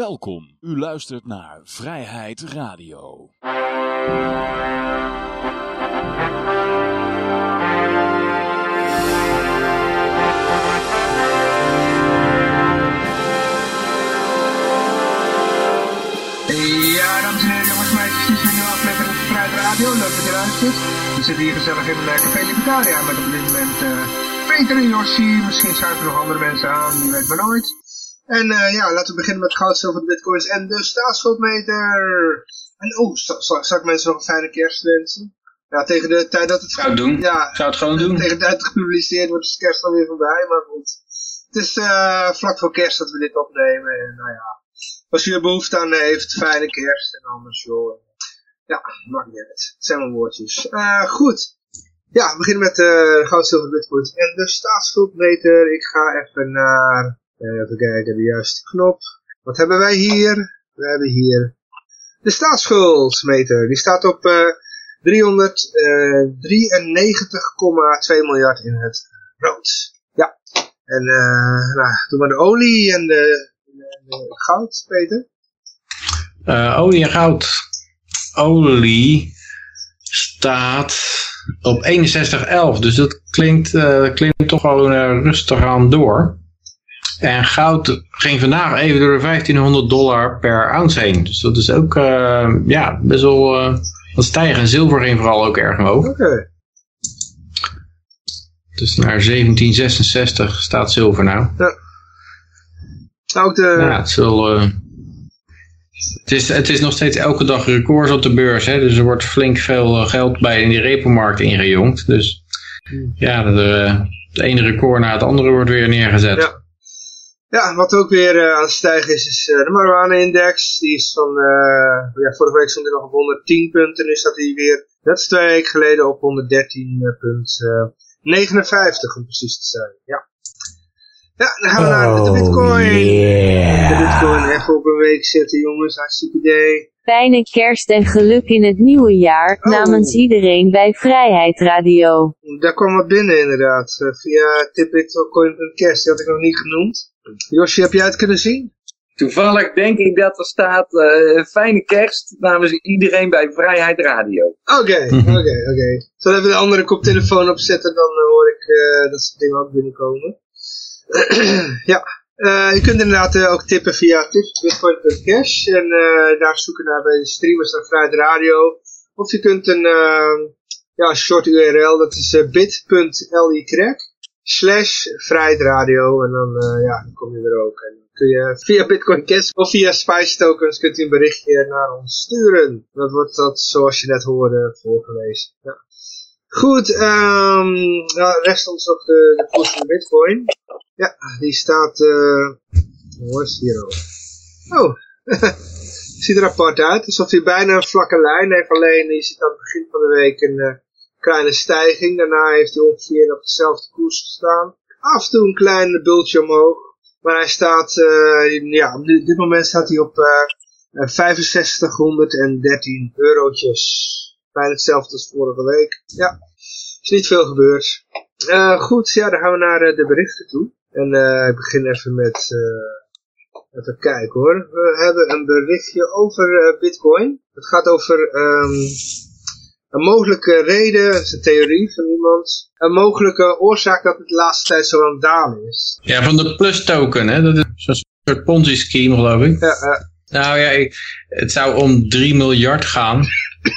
Welkom, u luistert naar Vrijheid Radio. Ja, dames en heren, jongens, meisjes, is een nieuwe aflevering van Vrijheid Radio. Leuk dat je luistert. We zitten hier gezellig in uh, Café Libertaria met op dit moment uh, Peter en Jossi. Misschien schuiven nog andere mensen aan, die weet maar nooit. En uh, ja, laten we beginnen met goud, zilver, bitcoins en de staatsschuldmeter. En oh, zal ik mensen nog een fijne kerst wensen? Ja, tegen de tijd dat het... Zou doen. Ja, Zou het gewoon doen. Tegen de tijd dat het gepubliceerd wordt is kerst alweer voorbij, maar goed. Het is uh, vlak voor kerst dat we dit opnemen en nou ja. Als u er behoefte aan heeft, fijne kerst en anders joh. Ja, maakt niet uit. Het zijn maar woordjes. Uh, goed. Ja, we beginnen met uh, goud, zilver, bitcoins en de staatsschuldmeter. Ik ga even naar, even kijken, de juiste knop. Wat hebben wij hier? We hebben hier de staatsschuldmeter. Die staat op uh, 393,2 miljard in het rood. Ja. En uh, nou, de olie en de goud, Peter? Olie en goud. Olie staat op 61,11. Dus dat klinkt, klinkt toch uh, rustig aan door. En goud ging vandaag even door de 1500 dollar per ounce heen. Dus dat is ook ja, best wel wat stijgen. En zilver ging vooral ook erg omhoog. Oké. Okay. Dus naar 1766 staat zilver nou. Ja. Ook de... Ja, het, is wel, uh, het, is, het is nog steeds elke dag records op de beurs. Hè? Dus er wordt flink veel geld bij in die repo-markt ingejongd. Dus ja, de, de ene record na het andere wordt weer neergezet. Ja, ja wat ook weer uh, aan het stijgen is, is uh, de marijuana-index. Die is van, ja, vorige week stond hij nog op 110 punten. Nu staat hij weer, net als twee weken geleden, op 113,59 om precies te zijn. Ja. Ja, dan gaan we oh, naar de bitcoin. Yeah. De bitcoin even op een week zetten, jongens. Hartstikke idee. Fijne kerst en geluk in het nieuwe jaar, oh. namens iedereen bij Vrijheid Radio. Daar kwam wat binnen inderdaad, via tipbitcoin.kerst, die had ik nog niet genoemd. Josje, heb jij het kunnen zien? Toevallig denk ik dat er staat, uh, fijne kerst namens iedereen bij Vrijheid Radio. Oké, oké, oké. Zal even de andere koptelefoon opzetten, dan uh, hoor ik uh, dat soort dingen ook binnenkomen. ja, uh, je kunt inderdaad uh, ook tippen via tipsbitcoin.cash en uh, daar zoeken naar bij de streamers naar Vrijheid Radio. Of je kunt een ja, short URL, dat is bit.ly slash Vrijheid Radio en dan, ja, dan kom je er ook. En dan kun je via Bitcoin Cash of via Spice Tokens kunt u een berichtje naar ons sturen. Dat wordt dat, zoals je net hoorde, voorgelezen. Ja. Goed, um, nou, rest ons nog de, de van Bitcoin. Ja, die staat, uh, hoe is hier al? Oh, ziet er apart uit. Alsof hij bijna een vlakke lijn heeft. Alleen je ziet aan het begin van de week een uh, kleine stijging. Daarna heeft hij ongeveer op dezelfde koers gestaan. Af en toe een klein bultje omhoog. Maar hij staat, uh, ja, op dit, moment staat hij op uh, 6513 eurotjes. Bijna hetzelfde als vorige week. Ja, is niet veel gebeurd. Goed, ja, dan gaan we naar de berichten toe. En uh, ik begin even met, even kijken hoor. We hebben een berichtje over Bitcoin. Het gaat over um, een mogelijke reden, dat is een theorie van iemand. Een mogelijke oorzaak dat het de laatste tijd zo aan het dalen is. Ja, van de plus token, hè? Dat is zo'n soort ponzi scheme geloof ik. Ja, nou ja, ik, het zou om 3 miljard gaan.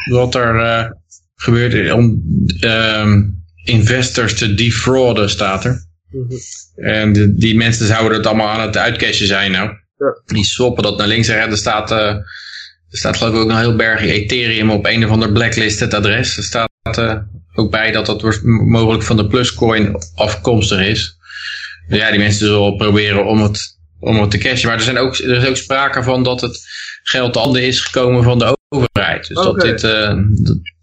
wat er uh, gebeurt om um, investors te defrauden, staat er. -hmm. En de, die mensen zouden het allemaal aan het uitcashen zijn nou. Ja. Die swappen dat naar links en er staat, uh, er staat geloof ik ook een heel berg Ethereum op een of ander blacklisted adres. Er staat uh, ook bij dat dat mogelijk van de Pluscoin afkomstig is. Dus ja, die mensen zullen proberen om het, om het te cashen. Maar er, zijn ook, er is ook sprake van dat het geld handen is gekomen van de overheid. Dus okay. dat dit uh,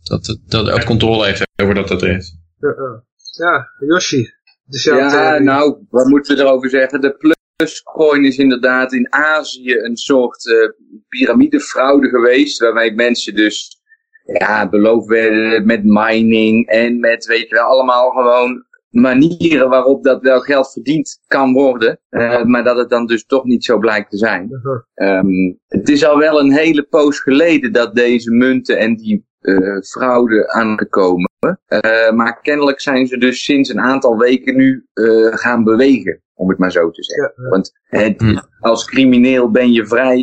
dat, dat, dat, ook controle heeft over dat adres. Ja, ja. Yoshi. Ja, nou, wat moeten we erover zeggen? De Pluscoin is inderdaad in Azië een soort uh, piramidefraude geweest, waarbij mensen dus ja, beloofd werden met mining en met, weet je wel, allemaal gewoon manieren waarop dat wel geld verdiend kan worden, uh, maar dat het dan dus toch niet zo blijkt te zijn. Um, het is al wel een hele poos geleden dat deze munten en die uh, fraude aangekomen. Uh, maar kennelijk zijn ze dus sinds een aantal weken nu uh, gaan bewegen, om het maar zo te zeggen. Ja, ja. Want het, hm. als crimineel ben je vrij.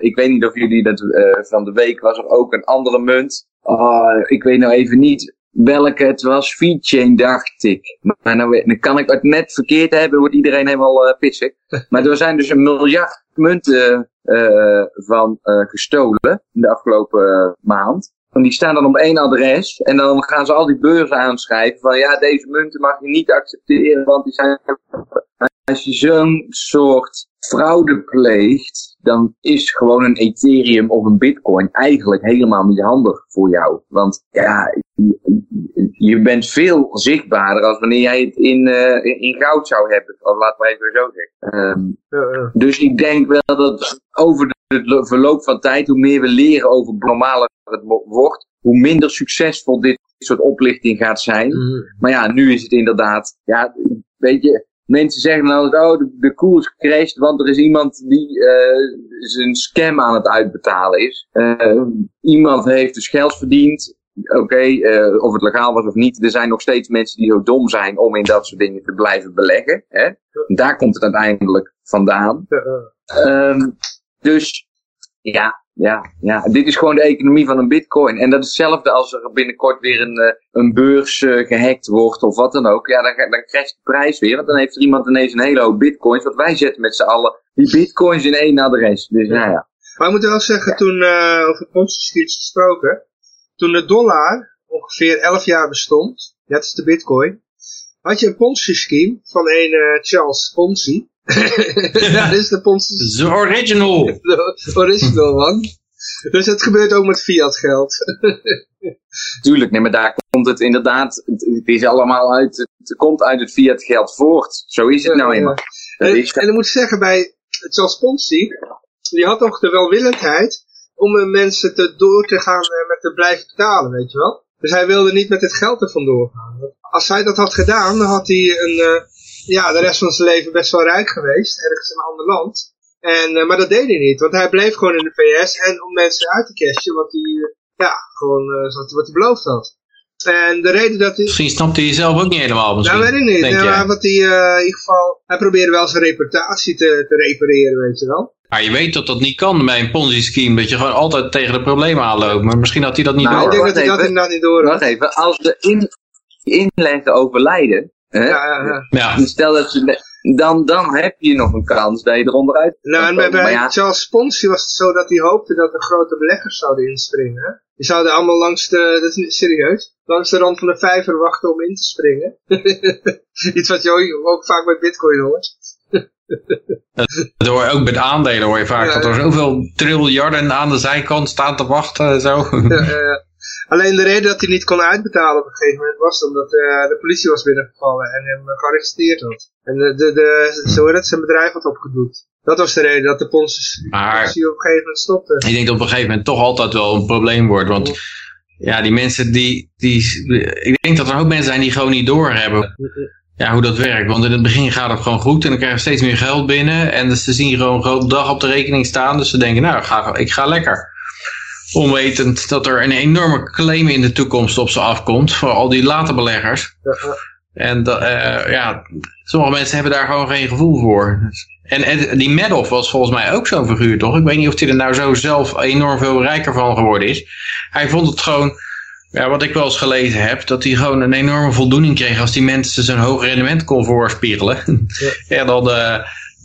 ik weet niet of jullie dat van de week was er ook een andere munt. Uh, ik weet nou even niet welke het was. VeChain dacht ik. Maar nou, dan kan ik het net verkeerd hebben, wordt iedereen helemaal pissig. Maar er zijn dus een miljard munten van gestolen in de afgelopen maand. En die staan dan op één adres. En dan gaan ze al die beurzen aanschrijven van ja, deze munten mag je niet accepteren, want die zijn. Als je zo'n soort fraude pleegt, dan is gewoon een Ethereum of een Bitcoin eigenlijk helemaal niet handig voor jou. Want ja, je, bent veel zichtbaarder als wanneer jij het in, uh, in goud zou hebben. Laat maar even zo zeggen. Um, ja, ja. Dus ik denk wel dat over het verloop van tijd, hoe meer we leren over normale het wordt, hoe minder succesvol dit soort oplichting gaat zijn. Mm. Maar ja, nu is het inderdaad, ja, weet je, mensen zeggen dan altijd, oh, de, de koers crasht, want er is iemand die uh, zijn scam aan het uitbetalen is. Uh, iemand heeft dus geld verdiend. Oké, okay, uh, of het legaal was of niet, er zijn nog steeds mensen die zo dom zijn om in dat soort dingen te blijven beleggen. Hè? Daar komt het uiteindelijk vandaan. Um, dus ja, ja, ja, dit is gewoon de economie van een bitcoin. En dat is hetzelfde als er binnenkort weer een, uh, een beurs uh, gehackt wordt of wat dan ook. Ja, dan, dan krijgt de prijs weer. Want dan heeft er iemand ineens een hele hoop bitcoins. Want wij zetten met z'n allen die bitcoins in één adres. Dus nou ja. Maar ik moet wel zeggen, toen uh, over ponzi gesproken. Toen de dollar ongeveer 11 jaar bestond, net als de bitcoin. Had je een ponzi scheme van een Charles Ponzi. ja, dit is de Ponzi. The original. De original, man. Dus het gebeurt ook met fiat geld. Tuurlijk, nee, maar daar komt het inderdaad, het is allemaal uit, het komt uit het fiat geld voort. Zo is het nou eenmaal. En, is... en ik moet zeggen, bij Charles Ponzi, die had toch de welwillendheid om mensen te, door te gaan eh, met te blijven betalen, weet je wel. Dus hij wilde niet met het geld er vandoor gaan. Als hij dat had gedaan, dan had hij een, uh, ja, de rest van zijn leven best wel rijk geweest, ergens in een ander land. En, uh, maar dat deed hij niet, want hij bleef gewoon in de VS en om mensen uit te cashen wat hij, ja, gewoon uh, wat hij beloofd had. En de reden dat hij... Misschien snapte hij zelf ook niet helemaal misschien. Dat weet ik niet. Nee, maar wat hij, uh, in ieder geval, hij probeerde wel zijn reputatie te, te repareren, weet je wel. Maar je weet dat dat niet kan bij een Ponzi-scheme, dat je gewoon altijd tegen de problemen aanloopt. Maar misschien had hij dat niet nou, door. Ik denk dat hij dat inderdaad niet door had. Wacht even, als de in, inleggen overlijden, Hè? Ja, ja, ja. Stel dat ze, dan, dan heb je nog een kans dat je eronder uit Nou, en bij, bij ja. Charles Ponzi was het zo dat hij hoopte dat de grote beleggers zouden inspringen. Die zouden allemaal langs de, dat is serieus, langs de rand van de vijver wachten om in te springen. Iets wat je ook vaak bij bitcoin hoort. dat hoor je ook met aandelen hoor je vaak, dat er zoveel triljarden aan de zijkant staan te wachten. Zo. ja, ja. Alleen de reden dat hij niet kon uitbetalen op een gegeven moment was omdat uh, de politie was binnengevallen en hem gearresteerd had. En de, de, de, zo werd het zijn bedrijf had opgedoekt. Dat was de reden dat de politie op een gegeven moment stopte. Ik denk dat op een gegeven moment toch altijd wel een probleem wordt. Want ja, die mensen die, die... Ik denk dat er ook mensen zijn die gewoon niet doorhebben ja, hoe dat werkt. Want in het begin gaat het gewoon goed en dan krijgen ze steeds meer geld binnen. En dus ze zien gewoon een grote dag op de rekening staan. Dus ze denken, nou, ga, ik ga lekker onwetend dat er een enorme claim in de toekomst op ze afkomt voor al die late beleggers. En uh, ja, sommige mensen hebben daar gewoon geen gevoel voor. En, en die Madoff was volgens mij ook zo'n figuur, toch? Ik weet niet of hij er nou zo zelf enorm veel rijker van geworden is. Hij vond het gewoon, ja, wat ik wel eens gelezen heb, dat hij gewoon een enorme voldoening kreeg als die mensen zo'n hoog rendement kon voorspiegelen. Ja, ja dan... Uh,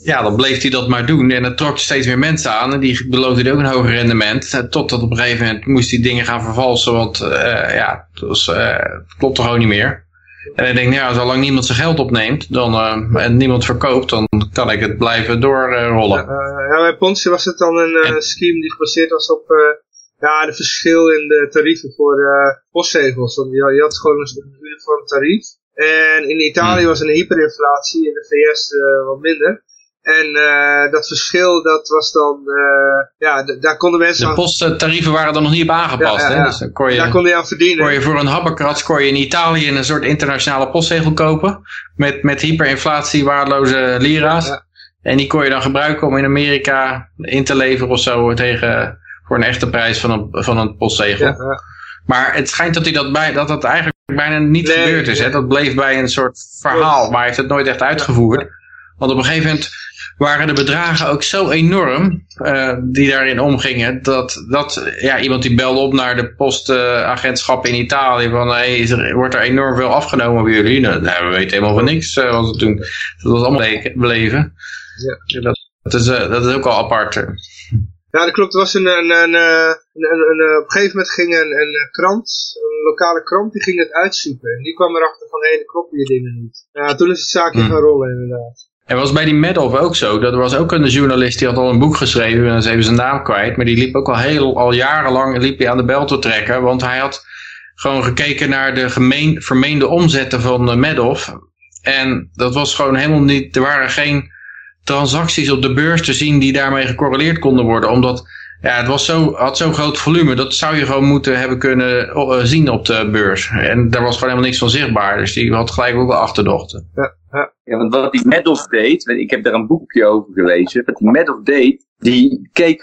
ja, dan bleef hij dat maar doen. En dan trok steeds meer mensen aan. En die beloofde ook een hoger rendement. Eh, totdat op een gegeven moment moest hij dingen gaan vervalsen. Want uh, ja, het, was, uh, het klopt gewoon niet meer. En ik denk, nou ja, zolang niemand zijn geld opneemt dan, uh, en niemand verkoopt, dan kan ik het blijven doorrollen. ja, bij Ponzi was het dan een en, scheme die gebaseerd was op ja, de verschil in de tarieven voor postzegels. Want je, je had gewoon een uniform tarief. En in Italië hmm. was een hyperinflatie, in de VS wat minder. En uh, dat verschil, dat was dan, uh, ja, daar konden mensen... De posttarieven waren er nog niet op aangepast, ja, ja, hè? Dus dan kon je, daar kon je aan verdienen. Kon je voor een habbekrats kon je in Italië een soort internationale postzegel kopen. Met, met hyperinflatie waardeloze lira's. En die kon je dan gebruiken om in Amerika in te leveren of zo tegen, voor een echte prijs van een, van een postzegel. Maar het schijnt dat hij dat, bij, dat dat eigenlijk bijna niet nee, gebeurd is. Hè? Dat bleef bij een soort verhaal, maar hij heeft het nooit echt uitgevoerd. Want op een gegeven moment waren de bedragen ook zo enorm uh, die daarin omgingen. Dat, dat ja, iemand die belde op naar de postagentschap uh, in Italië. Van hey, er, wordt er enorm veel afgenomen bij jullie? Nou, nou we weten helemaal van niks. Uh, toen, dat was allemaal beleven. Ja. Dat, dat, is, dat is ook al apart. Ja, dat klopt. Er was een, een, een, een, op een gegeven moment ging een, een krant, een lokale krant, die ging het uitzoeken. En die kwam erachter van, hé, hey, kloppen je dingen niet. Ja, toen is het zaakje mm. gaan rollen inderdaad. En was bij die Madoff ook zo. Dat was ook een journalist die had al een boek geschreven. En ze even zijn naam kwijt. Maar die liep ook al heel, al jarenlang liep hij aan de bel te trekken. Want hij had gewoon gekeken naar de gemeen, vermeende omzetten van Madoff. En dat was gewoon helemaal niet, er waren geen transacties op de beurs te zien die daarmee gecorreleerd konden worden. Omdat ja, het was zo, had zo'n groot volume, dat zou je gewoon moeten hebben kunnen uh, zien op de beurs. En daar was gewoon helemaal niks van zichtbaar. Dus die had gelijk ook wel achterdochten. Ja, ja. want wat die Madoff deed, ik heb daar een boekje over gelezen. Wat die Madoff deed, die keek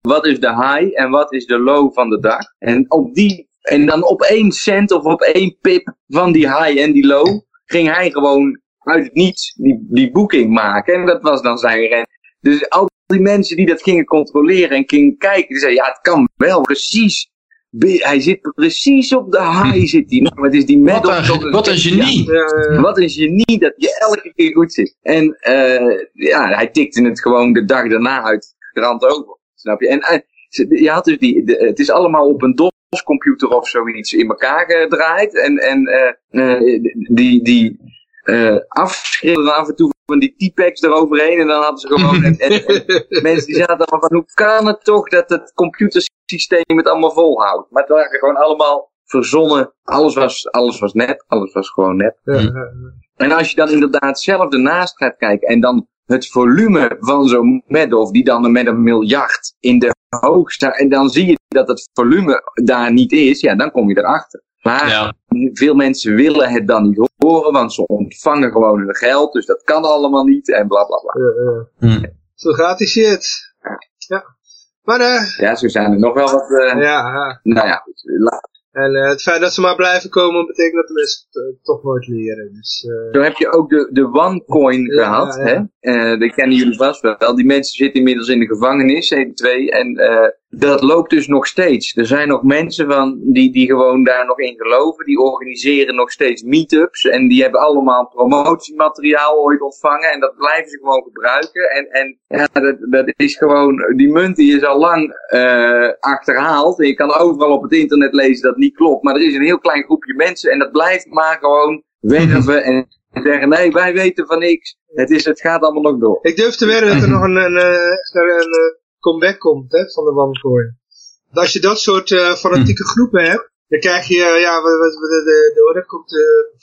wat is de high en wat is de low van de dag. En op die en dan op één cent of op één pip van die high en die low ging hij gewoon uit het niets die, die boeking maken. En dat was dan zijn ren. Dus al die mensen die dat gingen controleren en gingen kijken, die zeiden, ja, het kan wel precies. Hij zit precies op de high, zit hij. Nou, het is die wat, een, wat een genie. Ja, wat een genie dat je elke keer goed zit. En uh, ja, hij tikte het gewoon de dag daarna uit de rand over. Snap je? En uh, je had dus die, de, het is allemaal op een DOS-computer of zoiets in elkaar gedraaid. En, en uh, die, die, uh, afschilderen af en toe van die T-packs eroverheen. En dan hadden ze gewoon... en, en, en, mensen die zaten allemaal van, hoe kan het toch dat het computersysteem het allemaal volhoudt? Maar het waren gewoon allemaal verzonnen. Alles was, alles was net. Alles was gewoon net. Ja. En als je dan inderdaad zelf ernaast gaat kijken en dan het volume van zo'n Madoff, die dan met een miljard in de hoogste, en dan zie je dat het volume daar niet is, ja, dan kom je erachter. Maar ja. veel mensen willen het dan niet horen, want ze ontvangen gewoon hun geld, dus dat kan allemaal niet en bla bla bla. Uh, uh. Zo gaat die shit. Ja. Maar uh, Ja, zo zijn er nog wel wat... ja, ja. Nou ja, goed. En uh, het feit dat ze maar blijven komen, betekent dat de mensen het toch nooit leren. Dus, uh... Zo heb je ook de, de OneCoin ja, gehad. Ja. Hè? Uh, dat kennen jullie vast wel. Die mensen zitten inmiddels in de gevangenis, 1, 2. En dat loopt dus nog steeds. Er zijn nog mensen van die, die gewoon daar nog in geloven. Die organiseren nog steeds meetups. En die hebben allemaal promotiemateriaal ooit ontvangen. En dat blijven ze gewoon gebruiken. En, en ja, dat, dat is gewoon, die munt die is al lang uh, achterhaald. En je kan overal op het internet lezen dat niet klopt. Maar er is een heel klein groepje mensen. En dat blijft maar gewoon werven en zeggen, nee, wij weten van niks. Het, is, het gaat allemaal nog door. Ik durf te wedden dat er nog een, een, een, een comeback komt hè, van de OneCoin. Als je dat soort uh, fanatieke groepen hebt, dan krijg je, uh, ja, de, de, de, de, komt de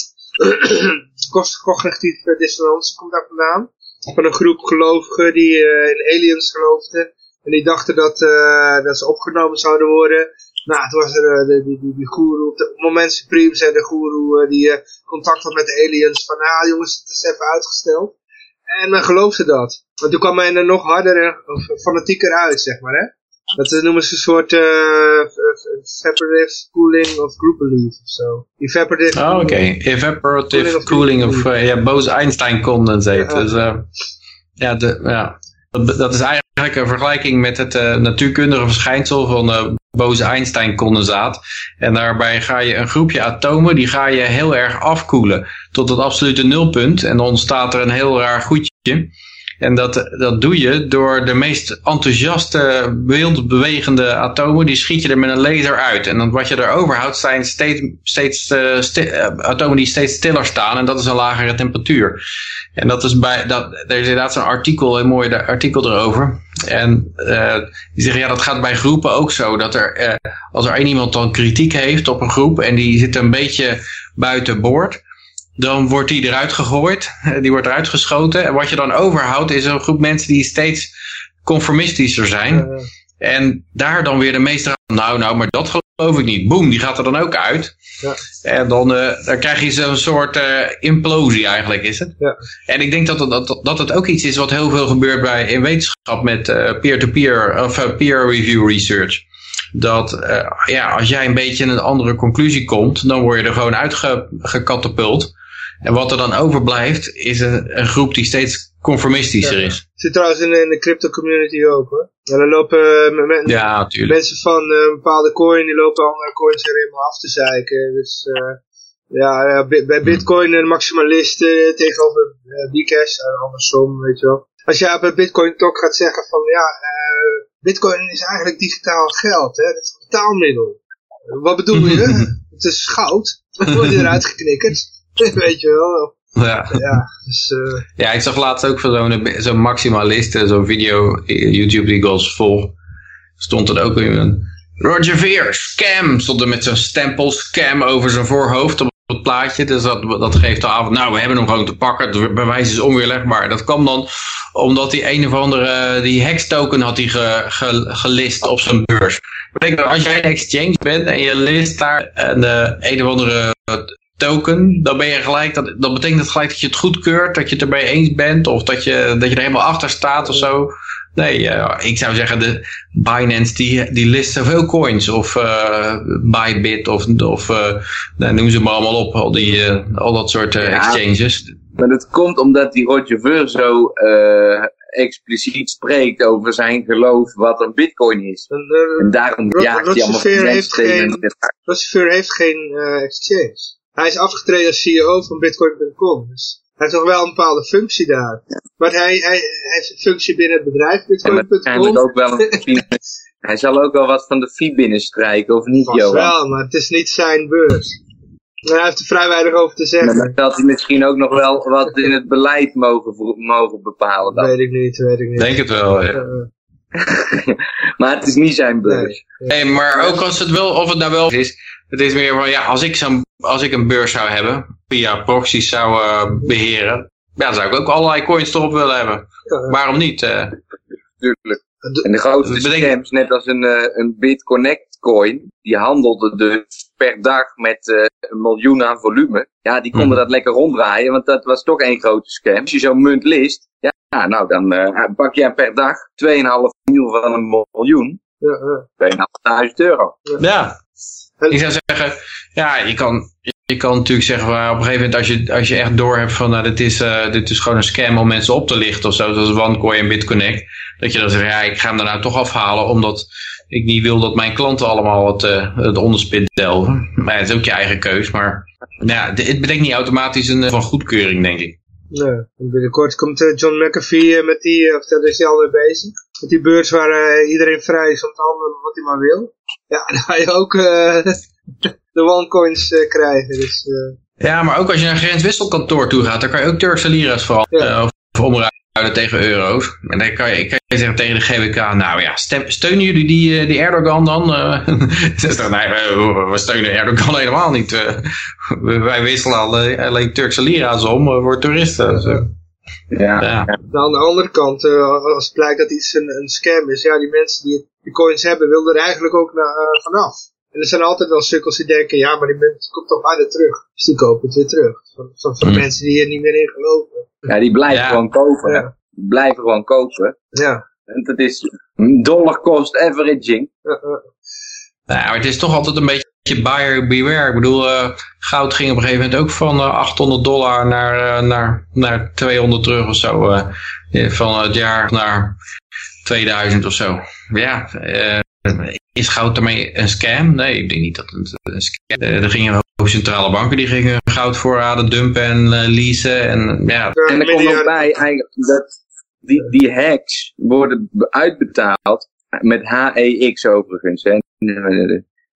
cognitieve dissonantie komt daar vandaan. Van een groep gelovigen die uh, in aliens geloofden. En die dachten dat, uh, dat ze opgenomen zouden worden. Nou, toen was er uh, die, die, die goeroe, op het moment Supreme zei de goeroe uh, die contact had met de aliens. Van, ah jongens, het is even uitgesteld. En men geloofde dat. Want toen kwam men er nog harder of fanatieker uit, zeg maar, hè. Dat noemen ze een soort uh, evaporative cooling of group belief of zo. Evaporative oh, oké. Okay. Evaporative cooling, cooling of, uh, ja, Bose-Einstein condensate. Ja. Dus, uh, ja, de, ja. Dat, dat is eigenlijk een vergelijking met het uh, natuurkundige verschijnsel van uh, Bose-Einstein condensaat. En daarbij ga je een groepje atomen, die ga je heel erg afkoelen tot het absolute nulpunt. En dan ontstaat er een heel raar goedje. En dat, dat doe je door de meest enthousiaste, wildbewegende atomen, die schiet je er met een laser uit. En dan wat je er overhoudt zijn steeds, steeds uh, sti uh, atomen die steeds stiller staan en dat is een lagere temperatuur. En dat is bij, dat, er is inderdaad zo'n artikel, een mooi artikel erover. En uh, die zeggen, ja dat gaat bij groepen ook zo, dat er, als er één iemand dan kritiek heeft op een groep en die zit een beetje buiten boord, dan wordt die eruit gegooid. Die wordt eruit geschoten. En wat je dan overhoudt is een groep mensen die steeds conformistischer zijn. En daar dan weer de meeste nou, nou, maar dat geloof ik niet. Boom, die gaat er dan ook uit. Ja. En dan, uh, dan krijg je zo'n soort uh, implosie eigenlijk, is het. Ja. En ik denk dat het, dat, dat het ook iets is wat heel veel gebeurt bij, in wetenschap met uh, peer-to-peer of peer review research. Dat ja, als jij een beetje een andere conclusie komt, dan word je er gewoon uitgekatapult. En wat er dan overblijft, is een, een groep die steeds conformistischer is. Zit trouwens in, in de crypto community ook hoor. En dan lopen uh, ja, mensen van uh, een bepaalde coin, die lopen andere coins er helemaal af te zeiken. Dus uh, ja, bij bitcoin een maximalist tegenover Bcash, andersom, weet je wel. Als jij op een bitcoin talk gaat zeggen van ja, bitcoin is eigenlijk digitaal geld, hè? dat is een betaalmiddel. Wat bedoel je? het is goud, dan word je eruit geknikkerd. weet je wel. Ja. Ja, dus, uh... ja, ik zag laatst ook van zo'n zo maximalist, zo'n video, YouTube die ik als volg, stond er ook in een Roger Ver, scam, stond er met zo'n stempel scam over zijn voorhoofd op het plaatje. Dus dat, dat geeft de avond, nou we hebben hem gewoon te pakken, het bewijs is onweerlegbaar. Dat kwam dan omdat die een of andere, die hex token had hij ge, ge, gelist op zijn beurs. Betekent als jij een exchange bent en je list daar een, een of andere token, dan ben je gelijk, dat, dat betekent het gelijk dat je het goedkeurt, dat je het erbij eens bent, of dat je, dat je er helemaal achter staat of zo. Nee, uh, ik zou zeggen, de Binance die, die list zoveel coins, of uh, Bybit, of, of uh, nou, noem ze maar allemaal op, al, die, al dat soort ja, exchanges. Maar dat komt omdat die Roger Ver zo expliciet spreekt over zijn geloof wat een bitcoin is. En, en daarom jaagt hij allemaal heeft geen, Roger heeft geen exchange. Hij is afgetreden als CEO van Bitcoin.com. Dus hij heeft toch wel een bepaalde functie daar. Maar hij, hij, hij heeft een functie binnen het bedrijf Bitcoin.com. ook wel een Hij zal ook wel wat van de fee binnenstrijken, of niet, Johan? wel, maar het is niet zijn beurs. Hij heeft er vrij weinig over te zeggen. Maar dat hij misschien ook nog wel wat in het beleid mogen, mogen bepalen dan. Weet ik niet, weet ik niet. Denk het wel, ja. maar het is niet zijn beurs. Nee, nee. maar ook als het wel, of het nou wel is, het is meer van, ja, als ik, zo'n, als ik een beurs zou hebben, via proxies zou uh, beheren, ja, dan zou ik ook allerlei coins erop willen hebben. Waarom niet? Uh? Tuurlijk. En de grootste scams, net als een, uh, een BitConnect coin, die handelde dus per dag met uh, een miljoen aan volume. Ja, die konden hmm. dat lekker ronddraaien, want dat was toch één grote scam. Als je zo'n munt list, ja, nou dan uh, pak je per dag 2,5 miljoen van een miljoen. Ja, 2.500 euro. Ja. Ik zou zeggen, ja, je kan, je kan natuurlijk zeggen, maar op een gegeven moment als je, als je echt door hebt van, nou, dit is, uh, dit is gewoon een scam om mensen op te lichten of zo, zoals OneCoin en BitConnect, dat je dan zegt, ja, ik ga hem daarna toch afhalen, omdat ik niet wil dat mijn klanten allemaal het, uh, het onderspit delven. Maar het is ook je eigen keus, maar ja, het betekent niet automatisch een van goedkeuring, denk ik. Nee, binnenkort komt uh, John McAfee met die, of daar is hij alweer bezig, met die beurs waar iedereen vrij is om te handelen wat hij maar wil. Ja, dan ga je ook uh, de OneCoins uh, krijgen. Dus, uh. Ja, maar ook als je naar een grenswisselkantoor toe gaat, dan kan je ook Turkse lira's vooral ja. of omruilen tegen euro's. En dan kan je, kan je zeggen tegen de GWK, nou ja, stem, steunen jullie die, die Erdogan dan? nee, we, we, steunen Erdogan helemaal niet. wij wisselen alleen, alleen Turkse lira's om voor toeristen. Zo. Ja. ja. aan de andere kant, als het blijkt dat iets een, een scam is, ja, die mensen die die coins hebben, wilden er eigenlijk ook naar, uh, vanaf. En er zijn altijd wel sukkels die denken, ja, maar die munt komt toch harder terug. Dus die kopen het weer terug. Van, van, van mm. mensen die hier niet meer in geloven. Ja, die blijven ja. gewoon kopen. Ja. Die blijven gewoon kopen. Ja. En dat is dollar cost averaging. Ja, nou, maar het is toch altijd een beetje buyer beware. Ik bedoel, uh, goud ging op een gegeven moment ook van uh, 800 dollar naar, uh, naar, naar 200 terug of zo. van het jaar naar 2000 of zo. Ja, uh, is goud daarmee een scam? Nee, ik denk niet dat het een scam is. Uh, er gingen centrale banken die gingen goudvoorraden dumpen en uh, leasen. En, ja. en er komt ook bij eigenlijk dat die, die hacks worden uitbetaald met HEX overigens. Hè.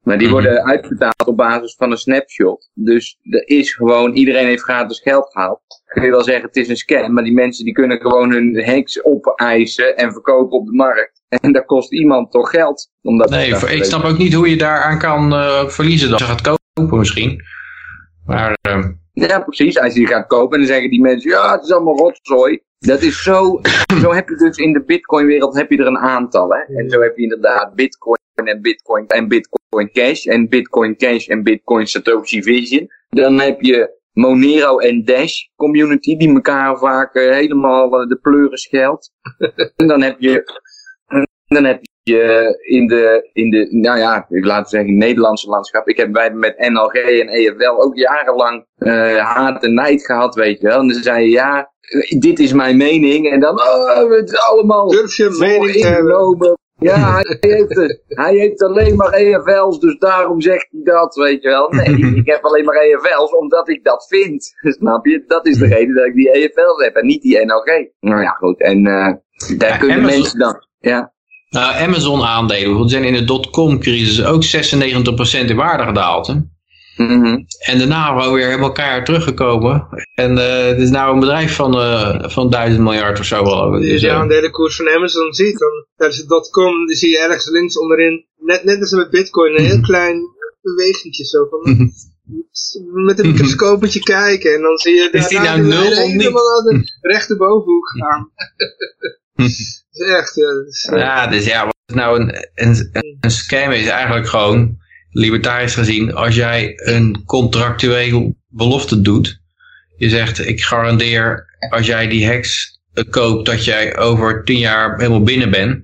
Maar die mhm. worden uitbetaald op basis van een snapshot. Dus er is gewoon, iedereen heeft gratis geld gehaald. Kun je wel zeggen het is een scam, maar die mensen die kunnen gewoon hun hacks opeisen en verkopen op de markt. En dat kost iemand toch geld. Omdat nee, ik snap ook niet hoe je daaraan kan uh, verliezen. Dat je gaat kopen misschien. Maar uh, Ja, precies. Als je die gaat kopen, dan zeggen die mensen, ja, het is allemaal rotzooi. Dat is zo, zo heb je dus in de bitcoin wereld heb je er een aantal, hè. En zo heb je inderdaad bitcoin en bitcoin en bitcoin cash en bitcoin cash en bitcoin satoshi vision. Dan heb je Monero en Dash community die elkaar vaak uh, helemaal uh, de pleuren scheldt. en dan heb je, dan heb je in de, in de, nou ja, ik laat zeggen, Nederlandse landschap. Ik heb bij met NLG en EFL ook jarenlang uh, haat en nijd gehad, weet je wel. En dan zei je, ja, dit is mijn mening. En dan, oh, het is allemaal Durf je mening? Ja, hij heeft, hij heeft alleen maar EFL's, dus daarom zegt hij dat, weet je wel. Nee, ik heb alleen maar EFL's omdat ik dat vind. Snap je? Dat is de reden dat ik die EFL's heb en niet die NLG. Nou ja, goed. En uh, daar Ja, kunnen Amazon- mensen dan... Ja, Nou, Amazon aandelen, bijvoorbeeld, zijn in de dotcom crisis ook 96% in waarde gedaald. Hè? Mhm. En daarna wel weer helemaal keihard teruggekomen. En eh, het is nou een bedrijf van, eh van 1000 miljard of zo je Dus, de eh, aandelenkoers van Amazon ziet, dan. Tijdens het dotcom, dan zie je ergens links onderin, net, net als met bitcoin, een heel klein bewegingje zo van, met een microscoopetje kijken en dan zie je Is die daarna nou nul of helemaal aan de rechterbovenhoek gaan. Is echt, ja, eh, Ja, dus ja, wat is nou een, een, een scam is eigenlijk gewoon, libertarisch gezien, als jij een contractueel belofte doet. Je zegt, ik garandeer als jij die heks eh, koopt, dat jij over tien jaar helemaal binnen bent.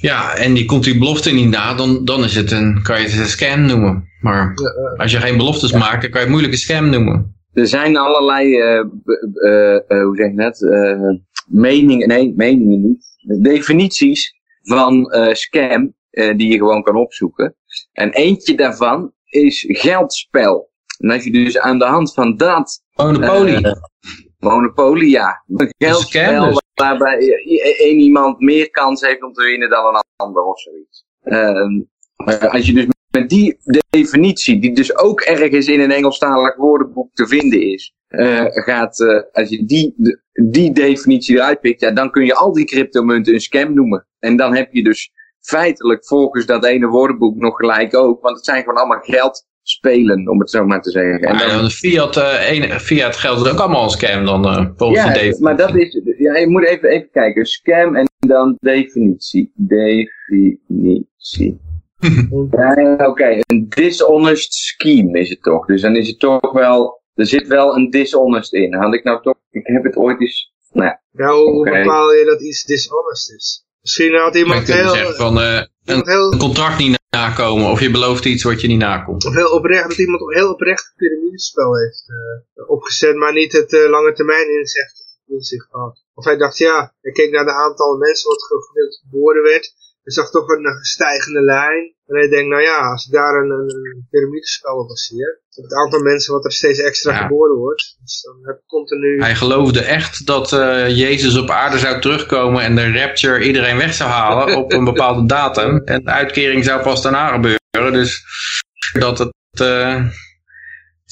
Ja, en die komt die belofte niet na, dan, dan is het een, kan je het een scam noemen. Maar als je geen beloftes maakt, dan kan je het moeilijk een scam noemen. Er zijn allerlei, eh, eh, eh, hoe zeg je dat, eh, meningen, nee, meningen niet, definities van eh, scam eh, die je gewoon kan opzoeken. En eentje daarvan is geldspel. En als je dus aan de hand van dat Monopolie. Eh, Monopolie, ja. Een geldspel dus. waarbij één iemand meer kans heeft om te winnen dan een ander of zoiets. Ehm, als je dus met die definitie, die dus ook ergens in een Engelstalig woordenboek te vinden is, eh, gaat, eh, als je die, die definitie eruit pikt, ja, dan kun je al die cryptomunten een scam noemen. En dan heb je dus feitelijk volgens dat ene woordenboek nog gelijk ook, want het zijn gewoon allemaal geldspelen, om het zo maar te zeggen. En Ja, dan- dan fiat, eh, een, fiat geld is ook allemaal een scam dan, eh volgens de ja, definitie. maar dat is, ja, je moet even, even kijken. Scam en dan definitie. Definitie. ja, Oké, een dishonest scheme is het toch. Dus dan is het toch wel, er zit wel een dishonest in. Had ik nou toch, ik heb het ooit eens, nou ja. ja, hoe, bepaal je dat iets dishonest is? Misschien had iemand heel, zeggen van eh, een heel, contract niet nakomen of je belooft iets wat je niet nakomt. of heel oprecht, dat iemand heel oprecht een piramidespel heeft eh, opgezet, maar niet het eh, lange termijn inzicht, inzicht had. Of hij dacht, ja, hij keek naar de aantal mensen wat ge- gemiddeld geboren werd. Hij zag toch een eh, stijgende lijn. En hij denkt, nou ja, als ik daar een, een, een piramidespel op baseer, het aantal mensen wat er steeds extra Ja. geboren wordt, dus dan heb je continu... Hij geloofde echt dat eh, Jezus op aarde zou terugkomen en de rapture iedereen weg zou halen op een bepaalde datum. En de uitkering zou pas daarna gebeuren. Dus dat het... eh, het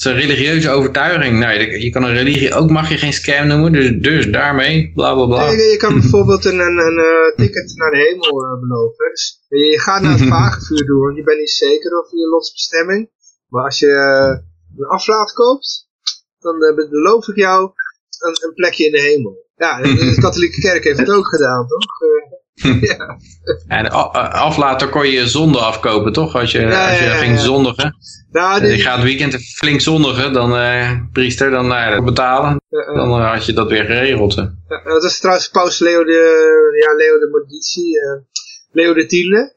is een religieuze overtuiging. Nou, je, je kan een religie ook mag je geen scam noemen. Dus, dus daarmee, bla bla bla. Je, kan bijvoorbeeld een, een, een eh, ticket naar de hemel eh, beloven. Dus je, gaat naar het vagevuur want je bent niet zeker over je lotsbestemming. Maar als je eh, een aflaat koopt, dan beloof ik jou een, een plekje in de hemel. Ja, de, de katholieke kerk heeft het ook gedaan, toch? Ja. En aflater kon je je zonde afkopen, toch? Als je, Ja, als je ja, ja, ging ja. zondigen. Nou, En die, je gaat het weekend flink zondigen, dan eh, priester, dan eh, betalen. eh, eh, Dan eh, had je dat weer geregeld. hè. Ja, dat is trouwens paus Leo de, ja, Leo de Medici, eh, Leo de Tiende.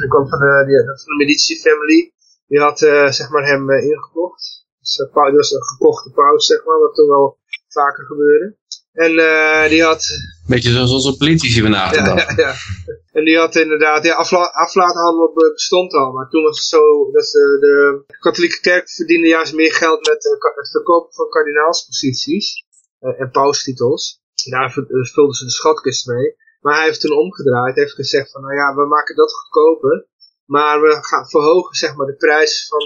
Die kwam van de, die, van de Medici family. Die had, zeg maar, hem ingekocht. Dus, dat was een gekochte paus, zeg maar, wat toen wel vaker gebeurde. En eh, die had, Beetje zoals onze politici vandaag ja, ja, ja. En die had inderdaad, ja, afla aflaathandel be- bestond al, maar toen was het zo dat de, de katholieke kerk verdiende juist meer geld met eh, het verkopen van kardinaalsposities eh, en paustitels. Daar vu- vulden ze de schatkist mee. Maar hij heeft toen omgedraaid, heeft gezegd van, nou ja, we maken dat goedkoper, maar we gaan verhogen, zeg maar, de prijs van,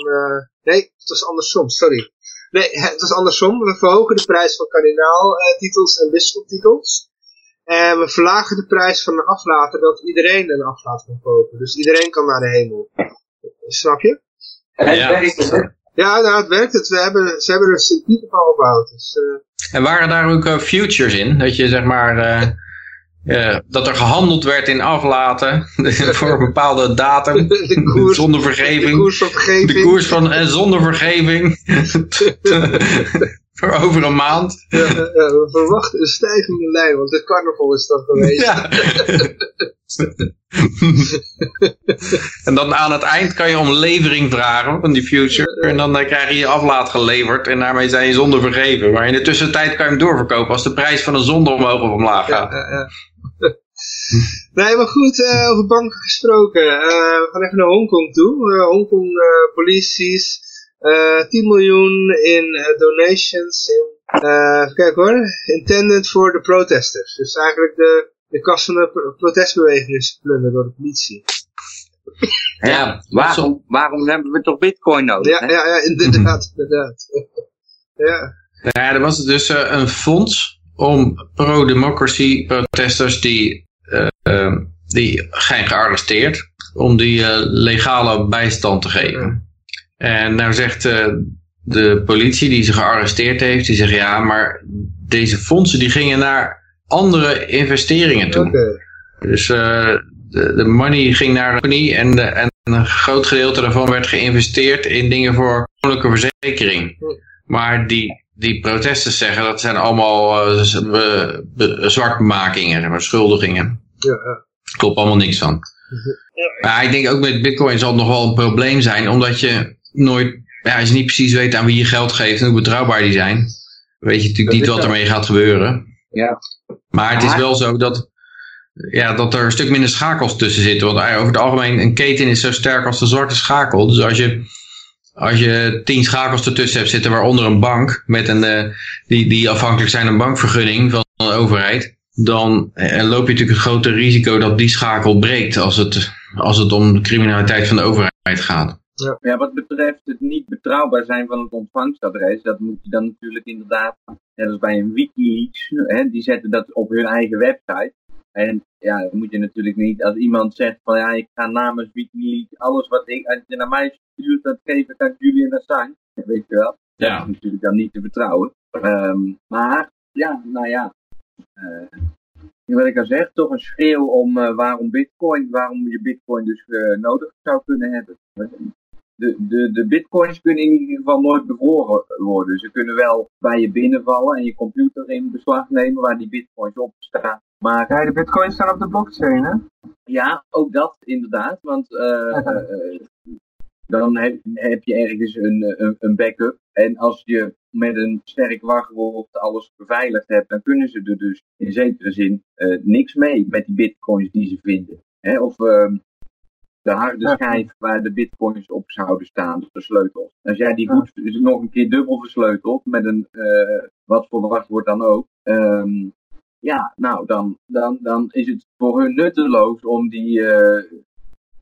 nee, het was andersom, sorry. Nee, het was andersom, we verhogen de prijs van kardinaaltitels en bisschoptitels. En we verlagen de prijs van een aflater dat iedereen een aflaat kan kopen. Dus iedereen kan naar de hemel. Snap je? En Ja. werkt het? Ja, nou, het werkt. Het, we hebben, ze hebben er een circuit van gebouwd. Dus, En waren daar ook uh, futures in? Dat je zeg maar... Uh, dat er gehandeld werd in aflaten voor een bepaalde datum, de koers, zonder vergeving. De koers van vergeving. De koers van en zonder vergeving. voor over een maand. Ja, ja, we verwachten een stijgende lijn, want het carnaval is toch geweest. Ja. en dan aan het eind kan je om levering vragen van die future. En dan krijg je je aflaat geleverd en daarmee zijn je zonde vergeven. Maar in de tussentijd kan je hem doorverkopen als de prijs van een zonde omhoog of omlaag gaat. Ja, ja, nee, maar goed, uh, over banken gesproken. Uh, we gaan even naar Hongkong toe. Uh, Hongkong polities, 10 miljoen in donations. In, kijk hoor, intended for the protesters. Dus eigenlijk de, de kast van de protestbeweging is geplunderd door de politie. Ja, waarom, waarom hebben we toch bitcoin nodig? Ja, ja, ja inderdaad, inderdaad. ja. Ja, er was dus een fonds om pro-democracy protesters die, die zijn gearresteerd, om die uh, legale bijstand te geven. En nou zegt de politie die ze gearresteerd heeft, die zegt ja, maar deze fondsen die gingen naar andere investeringen toe. Okay. Dus de, de, money ging naar de company en, de, en een groot gedeelte daarvan werd geïnvesteerd in dingen voor persoonlijke verzekering. Maar die die protesters zeggen, dat zijn allemaal uh, zwartmakingen, beschuldigingen. Ja, ja. Klopt allemaal niks van. Maar ik denk ook met bitcoin zal het nog wel een probleem zijn, omdat je nooit, ja, als je niet precies weet aan wie je geld geeft en hoe betrouwbaar die zijn, weet je natuurlijk niet wat ermee gaat gebeuren. Ja. Maar het is wel zo dat, ja, dat er een stuk minder schakels tussen zitten. Want over het algemeen, een keten is zo sterk als de zwarte schakel. Dus als je als je tien schakels ertussen hebt zitten, waaronder een bank, met een, uh, die, die afhankelijk zijn van een bankvergunning van de overheid, dan uh, loop je natuurlijk het grote risico dat die schakel breekt als het, als het om de criminaliteit van de overheid gaat. Ja. ja, wat betreft het niet betrouwbaar zijn van het ontvangstadres, dat moet je dan natuurlijk inderdaad, net als bij een Wikileaks, hè, die zetten dat op hun eigen website. En ja, dan moet je natuurlijk niet, als iemand zegt van ja, ik ga namens Wikileaks alles wat ik, als je naar mij stuurt, dat geef ik aan Julian Assange. Weet je wel? Ja. Dat is natuurlijk dan niet te vertrouwen. Um, maar, ja, nou ja. Uh, wat ik al zeg, toch een schreeuw om uh, waarom bitcoin, waarom je bitcoin dus uh, nodig zou kunnen hebben. De, de, de bitcoins kunnen in ieder geval nooit bevroren worden. Ze kunnen wel bij je binnenvallen en je computer in beslag nemen waar die bitcoins op staan. Maar, ja, de bitcoins staan op de blockchain, hè? Ja, ook dat inderdaad. Want uh, uh, dan heb, heb, je ergens een, een, een, backup. En als je met een sterk wachtwoord alles beveiligd hebt, dan kunnen ze er dus in zekere zin uh, niks mee met die bitcoins die ze vinden. Hè? Of de harde schijf waar de bitcoins op zouden staan, de sleutels. Als jij die goed nog een keer dubbel versleutelt met een, wat voor wachtwoord dan ook, um, ja, nou, dan, dan, dan is het voor hun nutteloos om die. Uh,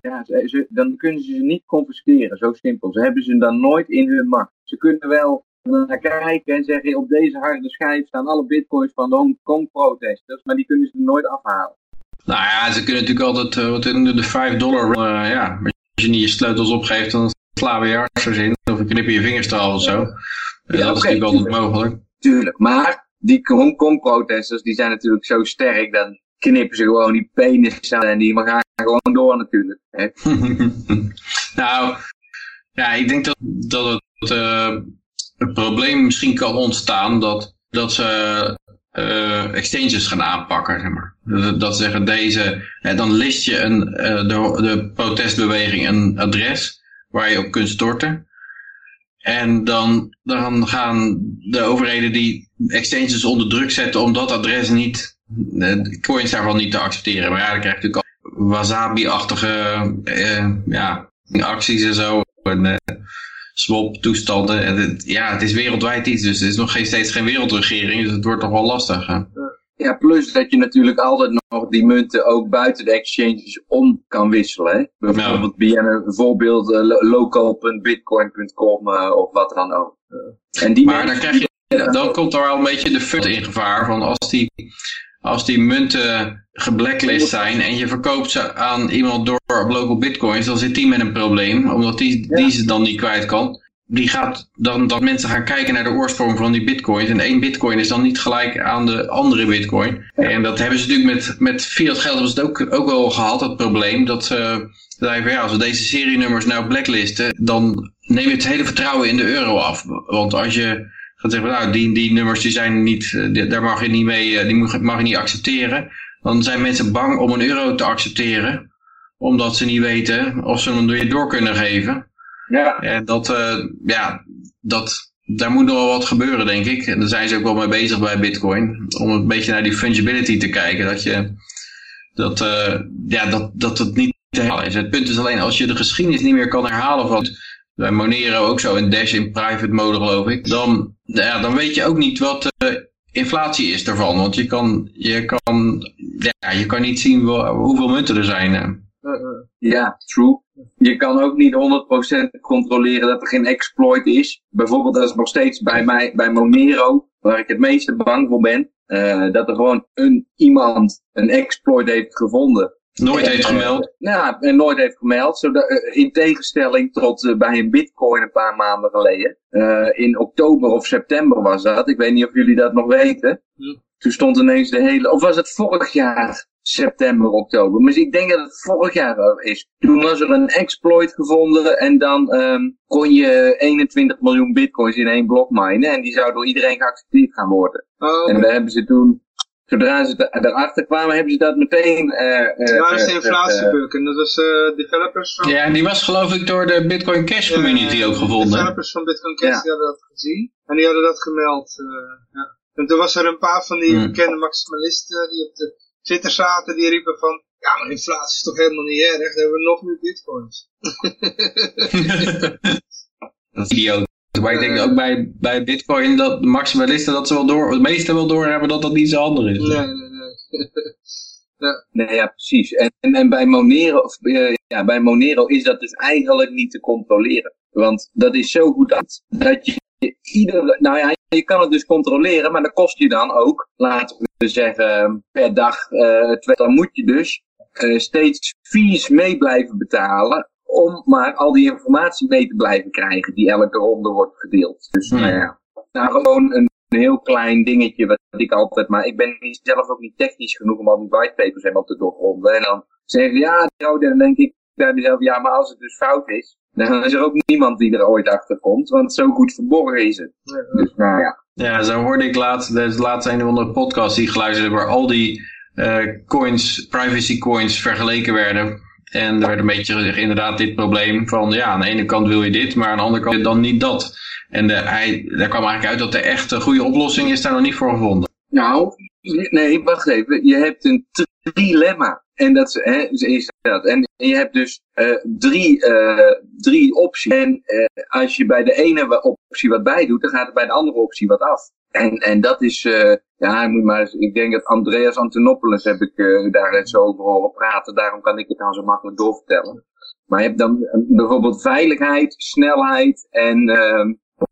ja, ze, ze, dan kunnen ze ze niet confisceren, zo simpel. Ze hebben ze dan nooit in hun macht. Ze kunnen wel naar kijken en zeggen: op deze harde schijf staan alle bitcoins van de Hongkong-protesters, maar die kunnen ze nooit afhalen. Nou ja, ze kunnen natuurlijk altijd uh, wat in de 5 dollar. Uh, ja, als je niet je sleutels opgeeft, dan slaan we je hartstikke in. Of je knip je vingers eraf of zo. Ja, dat okay, is natuurlijk altijd mogelijk. Tuurlijk, maar die Hongkong-protesters, die zijn natuurlijk zo sterk, dan knippen ze gewoon die penis aan en die gaan gewoon door natuurlijk. Hè? nou, ja, ik denk dat, dat het uh, een probleem misschien kan ontstaan dat, dat ze uh, exchanges gaan aanpakken, zeg maar. Dat zeggen deze, hè, dan list je een, uh, de, de protestbeweging een adres waar je op kunt storten. En dan, dan gaan de overheden die exchanges onder druk zetten om dat adres niet, de coins daarvan niet te accepteren. Maar ja, dan krijg je natuurlijk al wasabi-achtige eh, ja, acties en zo. En swap toestanden. En het, ja, het is wereldwijd iets, dus het is nog geen, steeds geen wereldregering. Dus het wordt toch wel lastig. Hè? Ja, plus dat je natuurlijk altijd nog die munten ook buiten de exchanges om kan wisselen. Hè? Bijvoorbeeld bij een voorbeeld uh, local.bitcoin.com uh, of wat dan ook. En die maar dan, krijg je, dan komt er wel een beetje de fut in gevaar van als die, als die munten geblacklist zijn en je verkoopt ze aan iemand door op local bitcoins, dan zit die met een probleem, omdat die, ja. die ze dan niet kwijt kan. die gaat dan dat mensen gaan kijken naar de oorsprong van die bitcoins. En één bitcoin is dan niet gelijk aan de andere bitcoin. En dat hebben ze natuurlijk met, met fiat geld hebben ze het ook, ook wel gehad, dat probleem. Dat ze zeiden van ja, als we deze serienummers nou blacklisten, dan neem je het hele vertrouwen in de euro af. Want als je gaat zeggen, nou die, die nummers die zijn niet, eh, die- daar mag je niet mee, eh, die mag mag je niet accepteren. Dan zijn mensen bang om een euro te accepteren. Omdat ze niet weten of ze hem weer door kunnen geven. Ja, En dat, eh, ja, dat, daar moet nog wel wat gebeuren, denk ik. En daar zijn ze ook wel mee bezig bij Bitcoin. Om een beetje naar die fungibility te kijken. Dat je, dat, ja, dat, dat het niet te herhalen is. Het punt is alleen, als je de geschiedenis niet meer kan herhalen van, bij Monero ook zo, in Dash in private mode geloof ik. Dan, ja, dan weet je ook niet wat de inflatie is ervan. Want je kan, je kan, ja, je kan niet zien hoeveel munten er zijn. eh. Eh, eh. ja, true. Je kan ook niet 100% controleren dat er geen exploit is. Bijvoorbeeld dat is nog steeds bij mij, bij Monero, waar ik het meeste bang voor ben. eh, dat er gewoon een, iemand een exploit heeft gevonden. Nooit heeft gemeld. Ja, en nooit heeft gemeld. Zodat, eh, in tegenstelling tot eh, bij een bitcoin een paar maanden geleden. Eh, in oktober of september was dat. Ik weet niet of jullie dat nog weten. Toen stond ineens de hele... Of was het vorig jaar september, oktober? Maar ik denk dat het vorig jaar is. Toen was er een exploit gevonden en dan ehm, kon je 21 miljoen bitcoins in één blok minen. En die zou door iedereen geaccepteerd gaan worden. Oh, En daar hebben ze toen... Zodra ze daarachter kwamen, hebben ze dat meteen... eh eh, Ja, dat is de eh, inflatiebug. En dat was eh developers van... Ja, en die was geloof ik door de Bitcoin Cash community eh, ook gevonden. Developers van Bitcoin Cash Ja. die hadden dat gezien. En die hadden dat gemeld. eh, ja. En toen was er een paar van die Hmm. bekende maximalisten die op de Twitter zaten. Die riepen van... Ja, maar inflatie is toch helemaal niet erg. Dan hebben we nog meer bitcoins. dat is idioot. Maar ik denk ook bij, bij Bitcoin dat de maximalisten dat ze wel door, het meeste wel door hebben dat dat niet zo handig is. Nee, nee, nee. Nee, ja, precies. En, en, en bij, Monero, of, eh, ja, bij Monero is dat dus eigenlijk niet te controleren. Want dat is zo goed dat, dat je iedere, nou ja, je kan het dus controleren, maar dat kost je dan ook, laten we zeggen, per dag, eh, dan moet je dus eh, steeds fees mee blijven betalen om maar al die informatie mee te blijven krijgen die elke ronde wordt gedeeld. Dus Hmm. nou ja, nou gewoon een heel klein dingetje wat ik altijd, maar ik ben niet- zelf ook niet technisch genoeg om al die whitepapers helemaal te doorgronden. En dan zeggen ze, ja, nou, dan denk ik bij mezelf, ja, maar als het dus fout is, dan is er ook niemand die er ooit achter komt, want zo goed verborgen is het. Ja. Dus nou ja. Ja, zo hoorde ik laatst, er is laatst een of andere podcast die ik geluisterd heb, waar al die eh, coins, privacy coins vergeleken werden. En er werd een beetje gezegd, inderdaad, dit probleem van, ja, aan de ene kant wil je dit, maar aan de andere kant dan niet dat. En de, hij, daar kwam eigenlijk uit dat de echte goede oplossing is daar nog niet voor gevonden. Nou, nee, wacht even. Je hebt een trilemma. En dat hè, is dat. En je hebt dus eh, drie, eh, drie opties. En eh, als je bij de ene optie wat bij doet, dan gaat er bij de andere optie wat af. En, en dat is, ja, moet maar ik denk dat Andreas Antonopoulos heb ik daar eens over horen praten. Daarom kan ik het dan zo makkelijk doorvertellen. Maar je hebt dan bijvoorbeeld veiligheid, snelheid en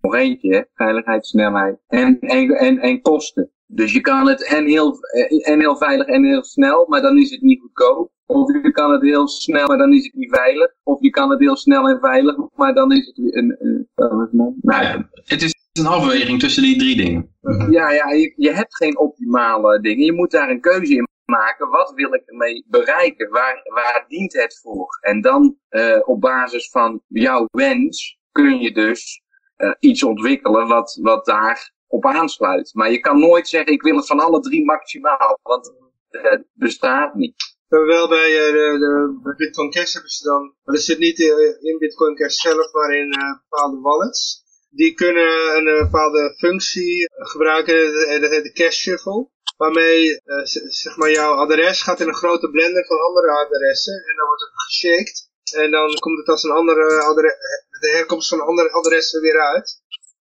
nog eentje, hè? veiligheid, snelheid en, en, en, en kosten. Dus je kan het en heel, eh, en heel veilig en heel snel, maar dan is het niet goedkoop. Of je kan het heel snel, maar dan is het niet veilig. Of je kan het heel snel en veilig, maar dan is het een... een, een, een nou, Ja, het is een afweging tussen die drie dingen. ja, ja je, je hebt geen optimale dingen. Je moet daar een keuze in maken. Wat wil ik ermee bereiken? Waar, waar dient het voor? En dan eh, op basis van jouw wens kun je dus eh, iets ontwikkelen wat, wat daar op aansluit. Maar je kan nooit zeggen, ik wil het van alle drie maximaal. Want het bestaat niet. Wel bij, eh, de, de, Bitcoin Cash hebben ze dan, maar dat zit niet eh, in Bitcoin Cash zelf, maar in eh, bepaalde wallets. Die kunnen een eh, bepaalde functie gebruiken, eh, dat heet de cash shuffle. Waarmee eh, zeg maar jouw adres gaat in een grote blender van andere adressen en dan wordt het geshaked. En dan komt het als een andere adres, de herkomst van andere adressen weer uit.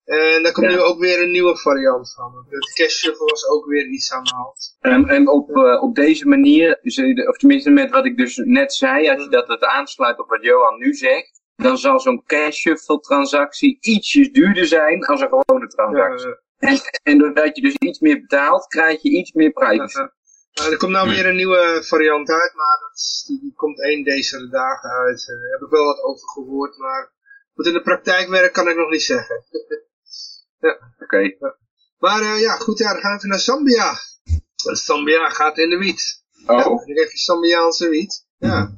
En daar komt Ja. nu ook weer een nieuwe variant van. De cash shuffle was ook weer iets aan de hand. En, en op, eh, op deze manier, je de- of tenminste met wat ik dus net zei, als je dat het aansluit op wat Johan nu zegt, dan zal zo'n cash shuffle transactie ietsjes duurder zijn als een gewone transactie. Ja, En, en doordat je dus iets meer betaalt, krijg je iets meer privacy. Ja, Nou, er komt nou weer een nieuwe variant uit, maar dat is- die, die komt één deze dagen uit. Eh, Daar heb ik wel wat over gehoord, maar Wat in de praktijk werkt kan ik nog niet zeggen. Oké. Maar eh, ja, goed, ja, dan gaan we even naar Zambia. Zambia gaat in de wiet. Ja, Oh, dan krijg je Zambiaanse wiet. Ja.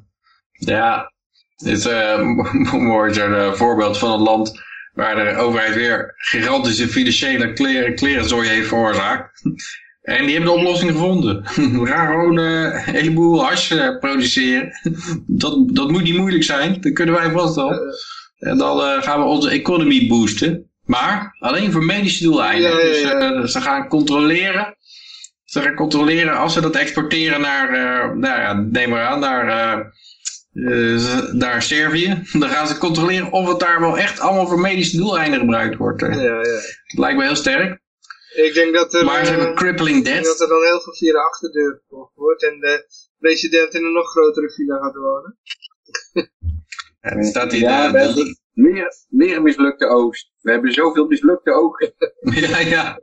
Ja, dit is eh, een eh, voorbeeld van een land waar de overheid weer gigantische financiële kleren, klerenzooi heeft veroorzaakt. En die hebben de oplossing gevonden. We gaan gewoon een heleboel hash produceren. Dat, dat moet niet moeilijk zijn, dat kunnen wij vast al. En dan gaan we onze economy boosten. Maar alleen voor medische doeleinden. Ja, ja, ja. Dus eh, ze gaan controleren. Ze gaan controleren als ze dat exporteren naar, eh, nou ja, neem maar aan, naar, eh, eh, naar Servië. Dan gaan ze controleren of het daar wel echt allemaal voor medische doeleinden gebruikt wordt. Ja, ja. Het lijkt me heel sterk. Ik denk dat er, Maar ze hebben crippling ik denk dat er dan heel veel via de achterdeur wordt. En de president in een nog grotere villa gaat wonen. Ja, er staat ja, de- de- weer een mislukte oogst. We hebben zoveel mislukte oogsten. ja, ja.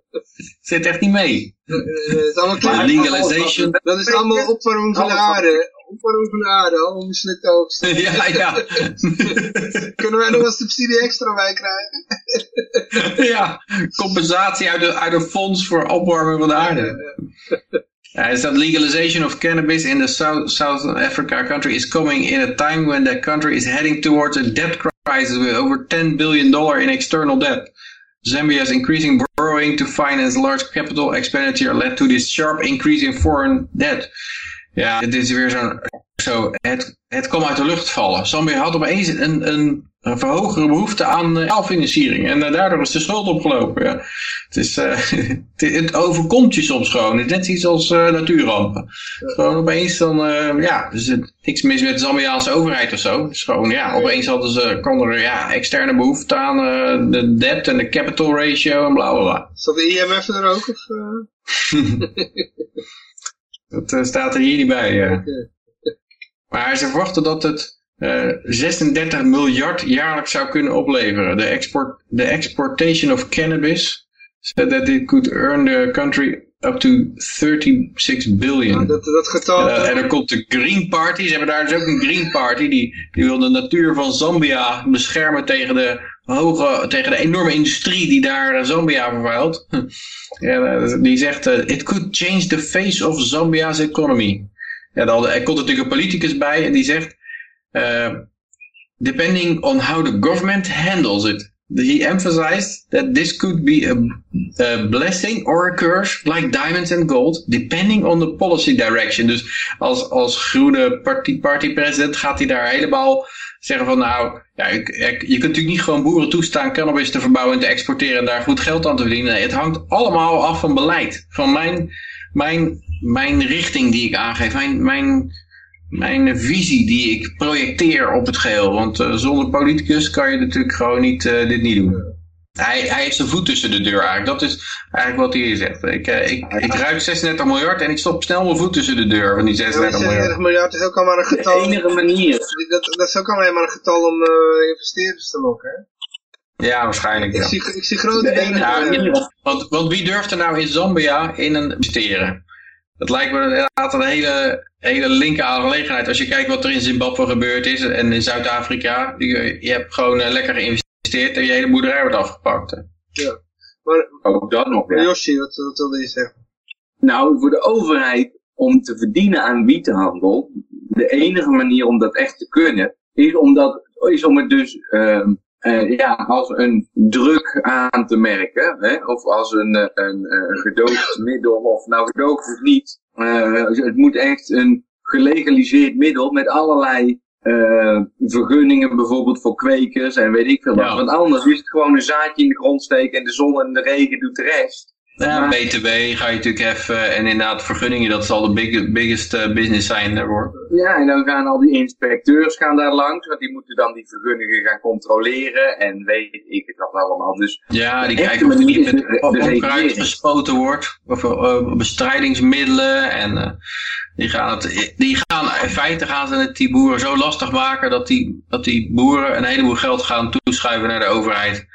Zit echt niet mee. Eh, het is allemaal klein. legalization. Dat is allemaal opwarming van de aarde. Opwarming van de aarde, allemaal mislukte oogst. ja, ja. Kunnen wij nog een subsidie extra bij krijgen? ja, compensatie uit, de, uit een fonds voor opwarming van de aarde. Ja, er staat legalization of cannabis in the South, South Africa country is coming in a time when the country is heading towards a debt crisis with over 10 billion dollar in external debt. Zambia's increasing borrowing to finance large capital expenditure led to this sharp increase in foreign debt. Ja, dit is weer zo'n... Zo, het, het kwam uit de lucht vallen. Zambia had opeens een, een, een verhogere behoefte aan uh, financiering. En uh, daardoor is de schuld opgelopen. Ja. Het, is, uh, het, overkomt je soms gewoon. Het is net iets als uh, natuurrampen. Ja. Gewoon opeens dan... ja, dus het, niks mis met de Zambiaanse overheid of zo. Het is gewoon, ja, opeens hadden ze, kon er ja, externe behoefte aan de debt en de capital ratio en bla bla bla. Zat de IMF er ook? Of, dat staat er hier niet bij. Okay. Maar ze verwachten dat het uh, 36 miljard jaarlijks zou kunnen opleveren. De, export, the exportation of cannabis said that it could earn the country up to 36 billion. Ja, dat, dat getal... Uh, en er komt de Green Party. Ze hebben daar dus ook een Green Party. Die, die wil de natuur van Zambia beschermen tegen de hoge, tegen de enorme industrie die daar Zambia vervuilt. ja, die zegt, uh, it could change the face of Zambia's economy. Ja, dan, er komt natuurlijk een politicus bij en die zegt, depending on how the government handles it. He emphasized that this could be a, a, blessing or a curse, like diamonds and gold, depending on the policy direction. Dus als, als groene party, partypresident gaat hij daar helemaal zeggen van nou, ja, je kunt natuurlijk niet gewoon boeren toestaan cannabis te verbouwen en te exporteren en daar goed geld aan te verdienen. Nee, het hangt allemaal af van beleid. Van mijn, mijn, mijn richting die ik aangeef, mijn, mijn, mijn visie die ik projecteer op het geheel. Want uh, zonder politicus kan je natuurlijk gewoon niet, uh, dit niet doen. Hij, hij heeft zijn voet tussen de deur eigenlijk. Dat is eigenlijk wat hij hier zegt. Ik, uh, ik, ik ruik 36 miljard en ik stop snel mijn voet tussen de deur van die 36 ja, miljard. 36 miljard is ook al maar een getal. De enige manier. Dat, dat is ook alleen maar een getal om investeerders te lokken. Hè? Ja, waarschijnlijk. Ik, ja. zie, ik zie grote dingen. Ja, want, want wie durft er nou in Zambia in een investeren? Dat lijkt me inderdaad een hele, hele linker aangelegenheid. Als je kijkt wat er in Zimbabwe gebeurd is en in Zuid-Afrika. Je, je, hebt gewoon uh, lekker geïnvesteerd en je hele boerderij wordt afgepakt. Ja. Maar, ook dat nog. Ja. Yoshi, wat, wat wilde je zeggen? Nou, voor de overheid om te verdienen aan wietenhandel. De enige manier om dat echt te kunnen. Is om, dat, is om het dus uh, uh, ja, als een druk aan te merken. Hè? Of als een, een, een gedoogd middel. Of nou gedoogd of niet. Uh, het moet echt een gelegaliseerd middel met allerlei uh, vergunningen bijvoorbeeld voor kwekers en weet ik veel wat. Ja. Want anders is het gewoon een zaadje in de grond steken en de zon en de regen doet de rest. Ja, BTW ga je natuurlijk even, en inderdaad vergunningen, dat zal de big, biggest uh, business zijn daarvoor. Ja, en dan gaan al die inspecteurs gaan daar langs, want die moeten dan die vergunningen gaan controleren en weet ik het allemaal. Dus ja, die kijken of er niet met onkruid gespoten wordt, of uh, bestrijdingsmiddelen en uh, die gaan, het, die gaan, in feite gaan ze het die boeren zo lastig maken dat die, dat die boeren een heleboel geld gaan toeschuiven naar de overheid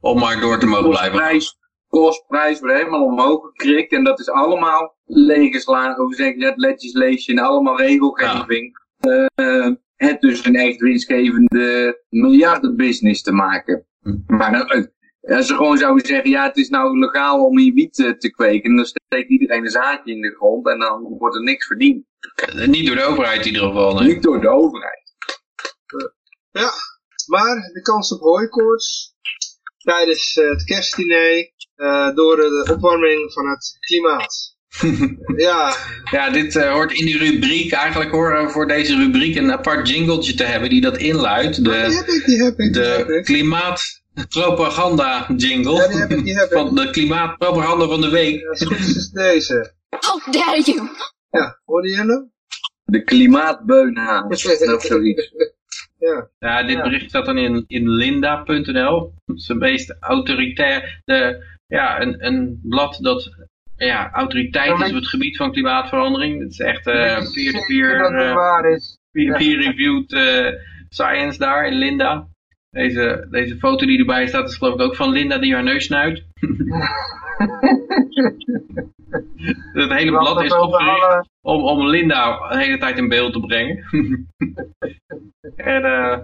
om maar door te mogen blijven. Prijs, kostprijs wordt helemaal omhoog gekrikt en dat is allemaal legislatie, hoe zeg je dat, legislation, allemaal regelgeving. Ja. Uh, het dus een echt winstgevende miljardenbusiness te maken. Maar eh, als ze gewoon zouden zeggen, ja het is nou legaal om hier wiet eh, te kweken, dan steekt iedereen een zaadje in de grond en dan wordt er niks verdiend. Eh, Niet door de overheid in ieder geval. nee. Niet door de overheid. Ja, maar de kans op hooikoorts tijdens eh, het kerstdiner eh, door de opwarming van het klimaat. ja, Ja, dit eh, hoort in die rubriek. Eigenlijk horen voor deze rubriek een apart jingletje te hebben die dat inluidt. die De, heb ik, die heb ik, die heb de ik. klimaatpropaganda jingle. Ja, die heb ik, die heb ik. Van de klimaatpropaganda van de week. Goed is, deze. How dare you! Ja, hoorde je hem? De klimaatbeunhaas of zoiets. Ja, Ja, dit bericht staat dan in, in linda.nl. Dat is de meest autoritair, de, ja, een, een blad dat ja, autoriteit is op het gebied van klimaatverandering. Het is echt peer-to-peer, eh, waar is. peer- peer-reviewed eh, science daar in Linda. Deze, deze foto die erbij staat is geloof ik ook van Linda die haar neus snuit. Het hele blad is opgericht om, om Linda de hele tijd in beeld te brengen. en eh,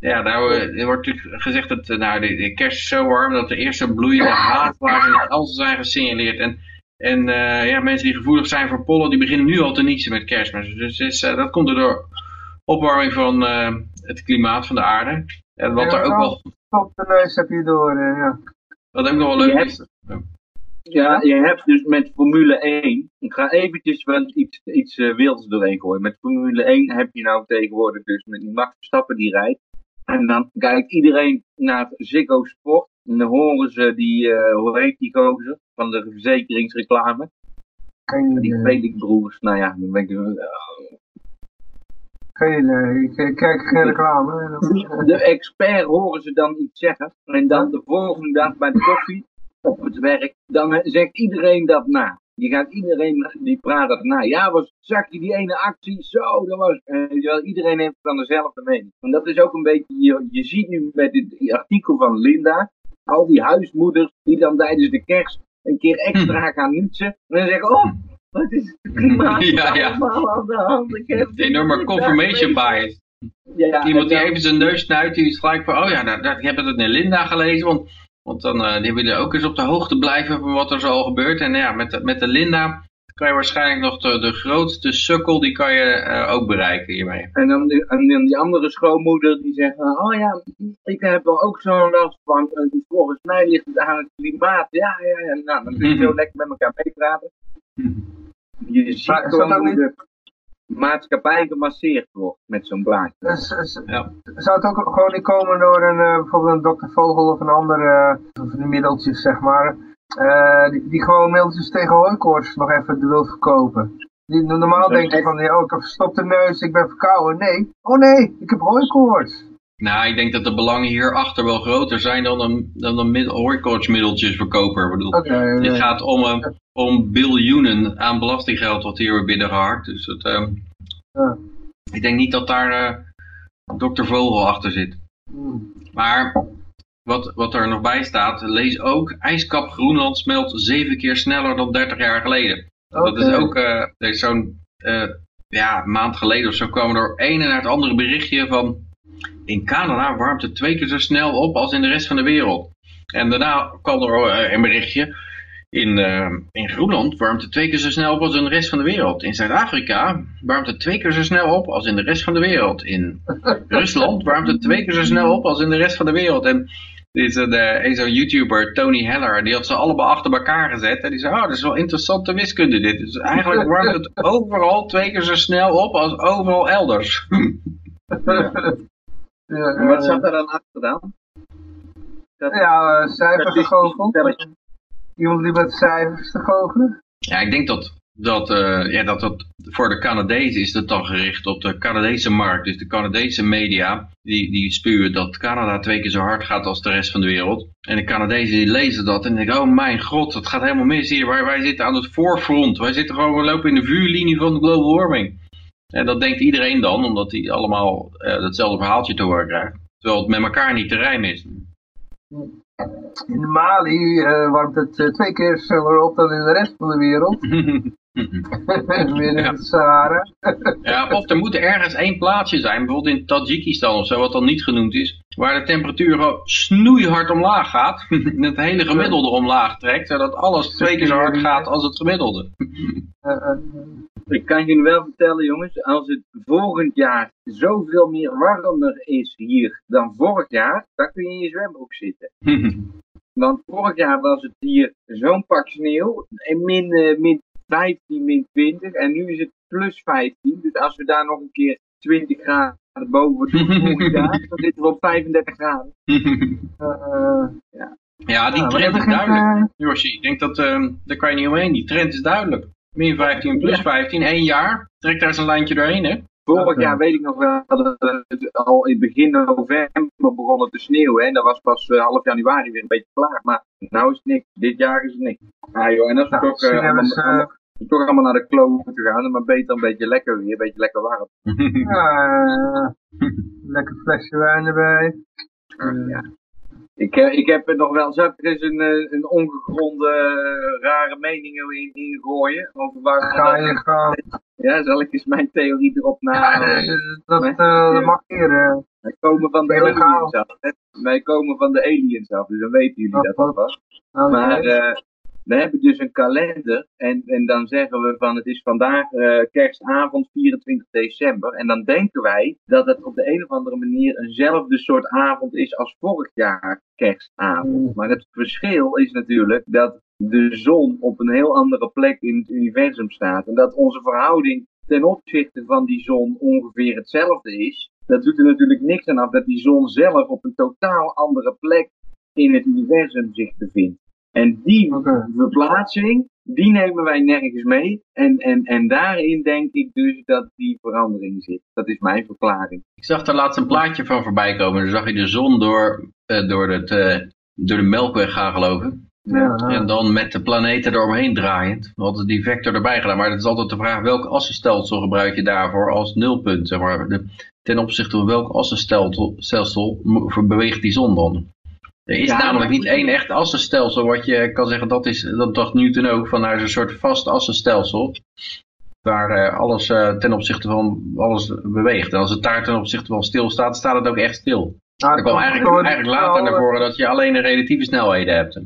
ja, nou eh, er wordt natuurlijk gezegd dat eh, nou, de, de kerst is zo warm dat de eerste bloeiende haatblazen in Elsen zijn gesignaleerd. En, en eh, ja, mensen die gevoelig zijn voor pollen, die beginnen nu al te niezen met kerstmis. Dus is, dat komt door opwarming van eh, het klimaat van de aarde. En wat Ja, er ook wel, Top de neus heb je door. ja. wat ook nog wel leuk Je is. Ja, je hebt dus met Formule 1, ik ga eventjes wel iets, iets wilds doorheen gooien. Met Formule 1 heb je nou tegenwoordig dus met die Max Verstappen die rijdt. En dan kijkt iedereen naar Ziggo Sport. En dan horen ze die, eh, hoe heet die gozer, van de verzekeringsreclame. Geen Die. Felix broers, nou ja, dan denk ik, eh, Geen idee. Ik, kijk geen reclame. De expert horen ze dan iets zeggen. En dan de volgende dag bij de koffie op het werk, dan zegt iedereen dat na. Je gaat iedereen, die praat dat na. Ja, was, zag je die ene actie? Zo, dat was... eh, iedereen heeft dan dezelfde mening. En dat is ook een beetje, je, je ziet nu met dit artikel van Linda, al die huismoeders die dan tijdens de kerst een keer extra gaan nietsen. En dan zeggen, oh, wat is het klimaat Ja, ja. allemaal aan de hand? Ik heb De enorme confirmation bias. Ja, Iemand die even zijn neus snuit, die is gelijk van, oh ja, dat, dat, ik heb het in Linda gelezen, want, want dan eh, die willen ook eens op de hoogte blijven van wat er zo al gebeurt. En ja, met, de- met de Linda kan je waarschijnlijk nog de, de grootste sukkel, die kan je eh, ook bereiken hiermee. En dan, die, en dan die andere schoonmoeder die zegt, van, oh ja, ik heb er ook zo'n last van. En volgens mij ligt het aan het klimaat. Ja, ja, ja. Nou, dan kun je zo lekker met elkaar meepraten. Je ziet Maar gewoon hoe de maatschappij gemasseerd wordt met zo'n blaadje. Dus, is- Ja. Zou het ook gewoon niet komen door een, eh, bijvoorbeeld een dokter Vogel of een andere uh, van die middeltjes, zeg maar, eh, die, die gewoon middeltjes tegen hooikoorts nog even wil verkopen? Die normaal denken echt- van, ja, oh, ik heb verstopte neus, ik ben verkouden. Nee, oh nee, ik heb hooikoorts. Nou, ik denk dat de belangen hierachter wel groter zijn dan een, dan een mid- hooikoortsmiddeltjesverkoper. Ik bedoel, dit gaat om, eh, om biljoenen aan belastinggeld wat hier wordt binnengeharkt. Dus het, ehm, Ja. ik denk niet dat daar eh dokter Vogel achter zit. hmm. Maar wat, wat er nog bij staat, lees ook, ijskap Groenland smelt zeven keer sneller dan 30 jaar geleden. Dat is ook eh, zo'n ja, maand geleden of zo kwam er een en het andere berichtje van in Canada warmt het twee keer zo snel op als in de rest van de wereld. En daarna kwam er eh, een berichtje in, eh, in Groenland warmt het twee keer zo snel op als in de rest van de wereld. In Zuid-Afrika warmt het twee keer zo snel op als in de rest van de wereld. In Rusland warmt het twee keer zo snel op als in de rest van de wereld. En dit is een, eh, een zo'n YouTuber, Tony Heller, die had ze allemaal achter elkaar gezet. En die zei, oh, dat is wel interessante wiskunde dit. Dus eigenlijk warmt het overal twee keer zo snel op als overal elders. Ja, En wat zat er dan achter dan? Dat, Ja, cijfers te goochelen. Iemand die met cijfers te goochelen. Ja, ik denk dat dat, eh, ja, dat dat voor de Canadezen is dat dan gericht op de Canadese markt. Dus de Canadese media, die, die spuwen dat Canada twee keer zo hard gaat als de rest van de wereld. En de Canadezen die lezen dat en denken, oh mijn god, het gaat helemaal mis hier. Wij, wij zitten aan het voorfront. Wij zitten gewoon, we lopen in de vuurlinie van de global warming. En dat denkt iedereen dan, omdat die allemaal eh, hetzelfde verhaaltje te horen krijgen. Terwijl het met elkaar niet te rijmen is. In Mali eh, warmt het eh, twee keer sneller op dan in de rest van de wereld. Midden het Sahara. Ja, of er moet ergens één plaatsje zijn, bijvoorbeeld in Tajikistan of zo, wat dan niet genoemd is, waar de temperatuur snoeihard omlaag gaat, en het hele gemiddelde omlaag trekt, zodat alles twee keer zo hard gaat als het gemiddelde. Eh, eh, Ik kan je wel vertellen, jongens, als het volgend jaar zoveel meer warmer is hier dan vorig jaar, dan kun je in je zwembroek zitten. Want vorig jaar was het hier zo'n pak sneeuw, en min, eh, min 15, min 20, en nu is het plus 15. Dus als we daar nog een keer 20 graden boven doen dan zitten we op 35 graden. eh, eh, ja, die nou, trend is duidelijk. eh, Yoshi, ik denk dat, ehm, daar kan je niet omheen, die trend is duidelijk. Min 15 plus 15, één jaar, trek daar eens een lijntje doorheen, hè? Vorig jaar weet ik nog wel dat het al in begin november begon het te sneeuwen. hè, En dat was pas eh, half januari weer een beetje klaar. Maar nou is het niks. Dit jaar is het niks. Ja joh, en als we Nou, toch, eh, allemaal- toch allemaal naar de kloven te gaan. Maar beter een beetje lekker weer, een beetje lekker warm. ja, eh, lekker flesje wijn erbij. Ja. Ik, eh, ik heb er nog wel, ik er eens een, eh, een ongegronde rare meningen in, in gooien? Over waar Ga je gewoon. Ja, zal ik eens mijn theorie erop na... Ja, dat, dat, eh, dat mag hier. eh. Wij komen van de Illegaal. aliens af. hè. Wij komen van de aliens af, dus dan weten jullie dat alvast. Oké. Maar eh, we hebben dus een kalender en, en dan zeggen we van het is vandaag eh, kerstavond 24 december. En dan denken wij dat het op de een of andere manier eenzelfde soort avond is als vorig jaar kerstavond. Mm. Maar het verschil is natuurlijk dat de zon op een heel andere plek in het universum staat. En dat onze verhouding ten opzichte van die zon ongeveer hetzelfde is. Dat doet er natuurlijk niks aan af dat die zon zelf op een totaal andere plek in het universum zich bevindt. En die verplaatsing, die nemen wij nergens mee. En, en, en daarin denk ik dus dat die verandering zit. Dat is mijn verklaring. Ik zag daar laatst een plaatje van voorbij komen. Dan zag je de zon door, eh, door, het, eh, door de melkweg gaan geloven. Ja, En dan met de planeten eromheen draaiend. We hadden die vector erbij gedaan. Maar het is altijd de vraag welk assenstelsel gebruik je daarvoor als nulpunt. Zeg maar. de, ten opzichte van welk assenstelsel beweegt die zon dan? Er is Ja, namelijk niet één echt assenstelsel wat je kan zeggen, dat is, dat dacht Newton ook, van nou is een soort vast assenstelsel. Waar eh, alles eh, ten opzichte van alles beweegt. En als het daar ten opzichte van stil staat, staat het ook echt stil. Nou, Er kwam eigenlijk, eigenlijk later naar voren dat je alleen de relatieve snelheden hebt. Het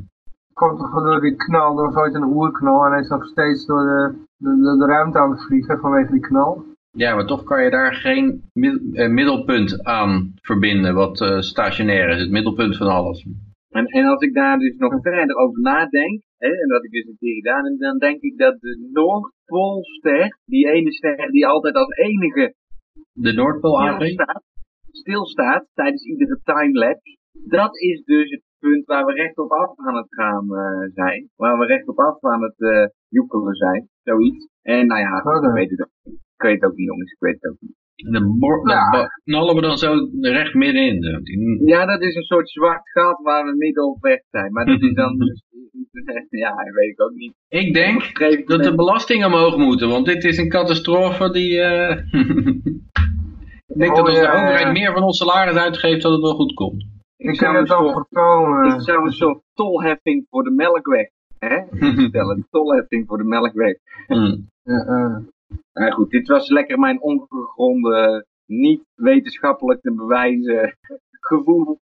komt toch door die knal, er was ooit een oerknal en hij is nog steeds door de, de, de ruimte aan het vliegen vanwege die knal. Ja, maar toch kan je daar geen eh, middelpunt aan verbinden wat eh, stationair is. Het middelpunt van alles. En, en als ik daar dus nog verder over nadenk, hè, en wat ik dus een keer gedaan heb, dan denk ik dat de Noordpoolster, die ene ster die altijd als enige De Noordpool stilstaat, stilstaat tijdens iedere timelapse, dat is dus het punt waar we recht op af aan het gaan eh, zijn. Waar we recht op af aan het eh joekelen zijn, zoiets. En nou ja, het ook niet. Ik weet het ook niet jongens, ik weet het ook niet. De bor- Ja. dat knallen we dan zo recht middenin. eh, die- Ja, dat is een soort zwart gat waar we midden op weg zijn. Maar dat is dan... ja, dat weet ik ook niet. Ik denk dat de belastingen omhoog moeten, want dit is een catastrofe die... eh, ik denk dat als de ja, ja. overheid meer van ons salaris uitgeeft, dat het wel goed komt. Ik Ik zou, het al soort, voorkomen. ik zou een soort tolheffing voor de melkweg hè? stellen. Een tolheffing voor de melkweg. Ja, eh. Nou goed, dit was lekker mijn ongegronde, niet wetenschappelijk te bewijzen gevoel.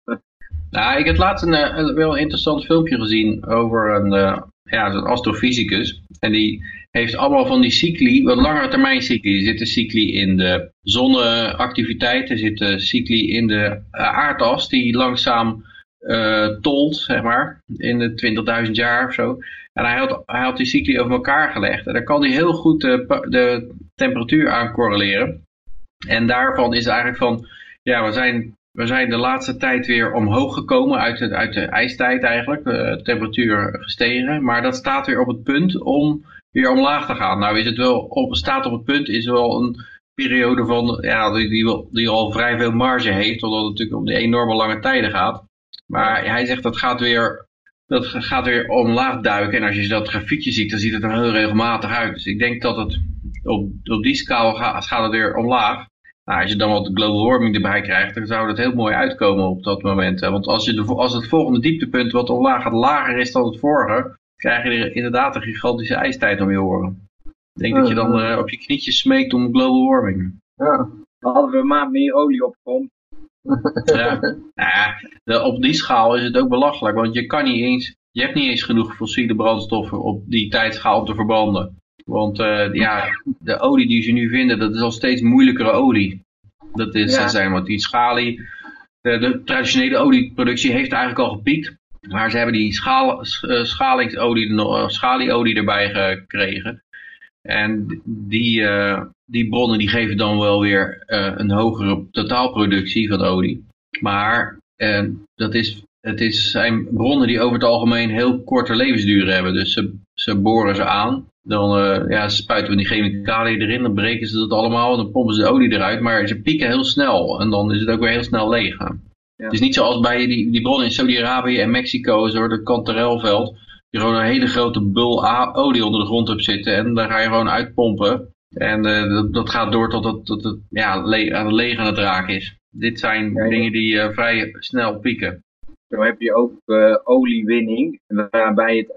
Nou, ik heb laatst een, eh, een wel interessant filmpje gezien over een, eh, ja, astrofysicus. En die heeft allemaal van die cycli, wat langere termijn cycli. Er zitten cycli in de zonneactiviteit, er zitten cycli in de eh, aardas die langzaam eh, tolt, zeg maar, in de 20.000 jaar of zo. En hij had, hij had die cycli over elkaar gelegd. En daar kan hij heel goed de, pa- de temperatuur aan correleren. En daarvan is eigenlijk van, ja, we zijn we zijn de laatste tijd weer omhoog gekomen uit uit de ijstijd eigenlijk. De temperatuur gestegen. Maar dat staat weer op het punt om weer omlaag te gaan. Nou is het wel, op, staat op het punt is wel een periode van, ja, die, die, die al vrij veel marge heeft. Omdat het natuurlijk om die enorme lange tijden gaat. Maar hij zegt dat gaat weer, dat gaat weer omlaag duiken. En als je dat grafiekje ziet, dan ziet het er heel regelmatig uit. Dus ik denk dat het op, op die schaal gaat, gaat het weer omlaag. Nou, als je dan wat global warming erbij krijgt, dan zou dat heel mooi uitkomen op dat moment. Want als, je de, als het volgende dieptepunt wat omlaag gaat lager is dan het vorige, krijg je er inderdaad een gigantische ijstijd om je horen. Ik denk dat je dan eh, op je knietjes smeekt om global warming. Ja. Hadden we maar meer olie op grond. Ja. Ja, de- op die schaal is het ook belachelijk, want je kan niet eens, je hebt niet eens genoeg fossiele brandstoffen op die tijdschaal om te verbranden. Want eh, ja, de olie die ze nu vinden, dat is al steeds moeilijkere olie. Dat is Ja. eh, zijn, want die schalie, de, de traditionele olieproductie heeft eigenlijk al gepiekt. Maar ze hebben die schaal, eh, schalingsolie, schalieolie erbij gekregen. En die, eh, die bronnen die geven dan wel weer eh, een hogere totaalproductie van olie. Maar eh, dat is, het is, zijn bronnen die over het algemeen heel korte levensduur hebben. Dus ze, ze boren ze aan. Dan ja, spuiten we die chemicaliën erin. Dan breken ze dat allemaal. En dan pompen ze de olie eruit. Maar ze pieken heel snel. En dan is het ook weer heel snel leeg. Het is niet zoals bij die, die bronnen in Saudi-Arabië en Mexico. Zo, de Cantarelveld. Je gewoon een hele grote bul olie onder de grond hebt zitten. En daar ga je gewoon uitpompen. En eh, dat, dat gaat door tot het, tot het ja, le aan het leeg aan het raken is. Dit zijn Ja, ja. dingen die eh, vrij snel pieken. Zo heb je ook eh, oliewinning, waarbij het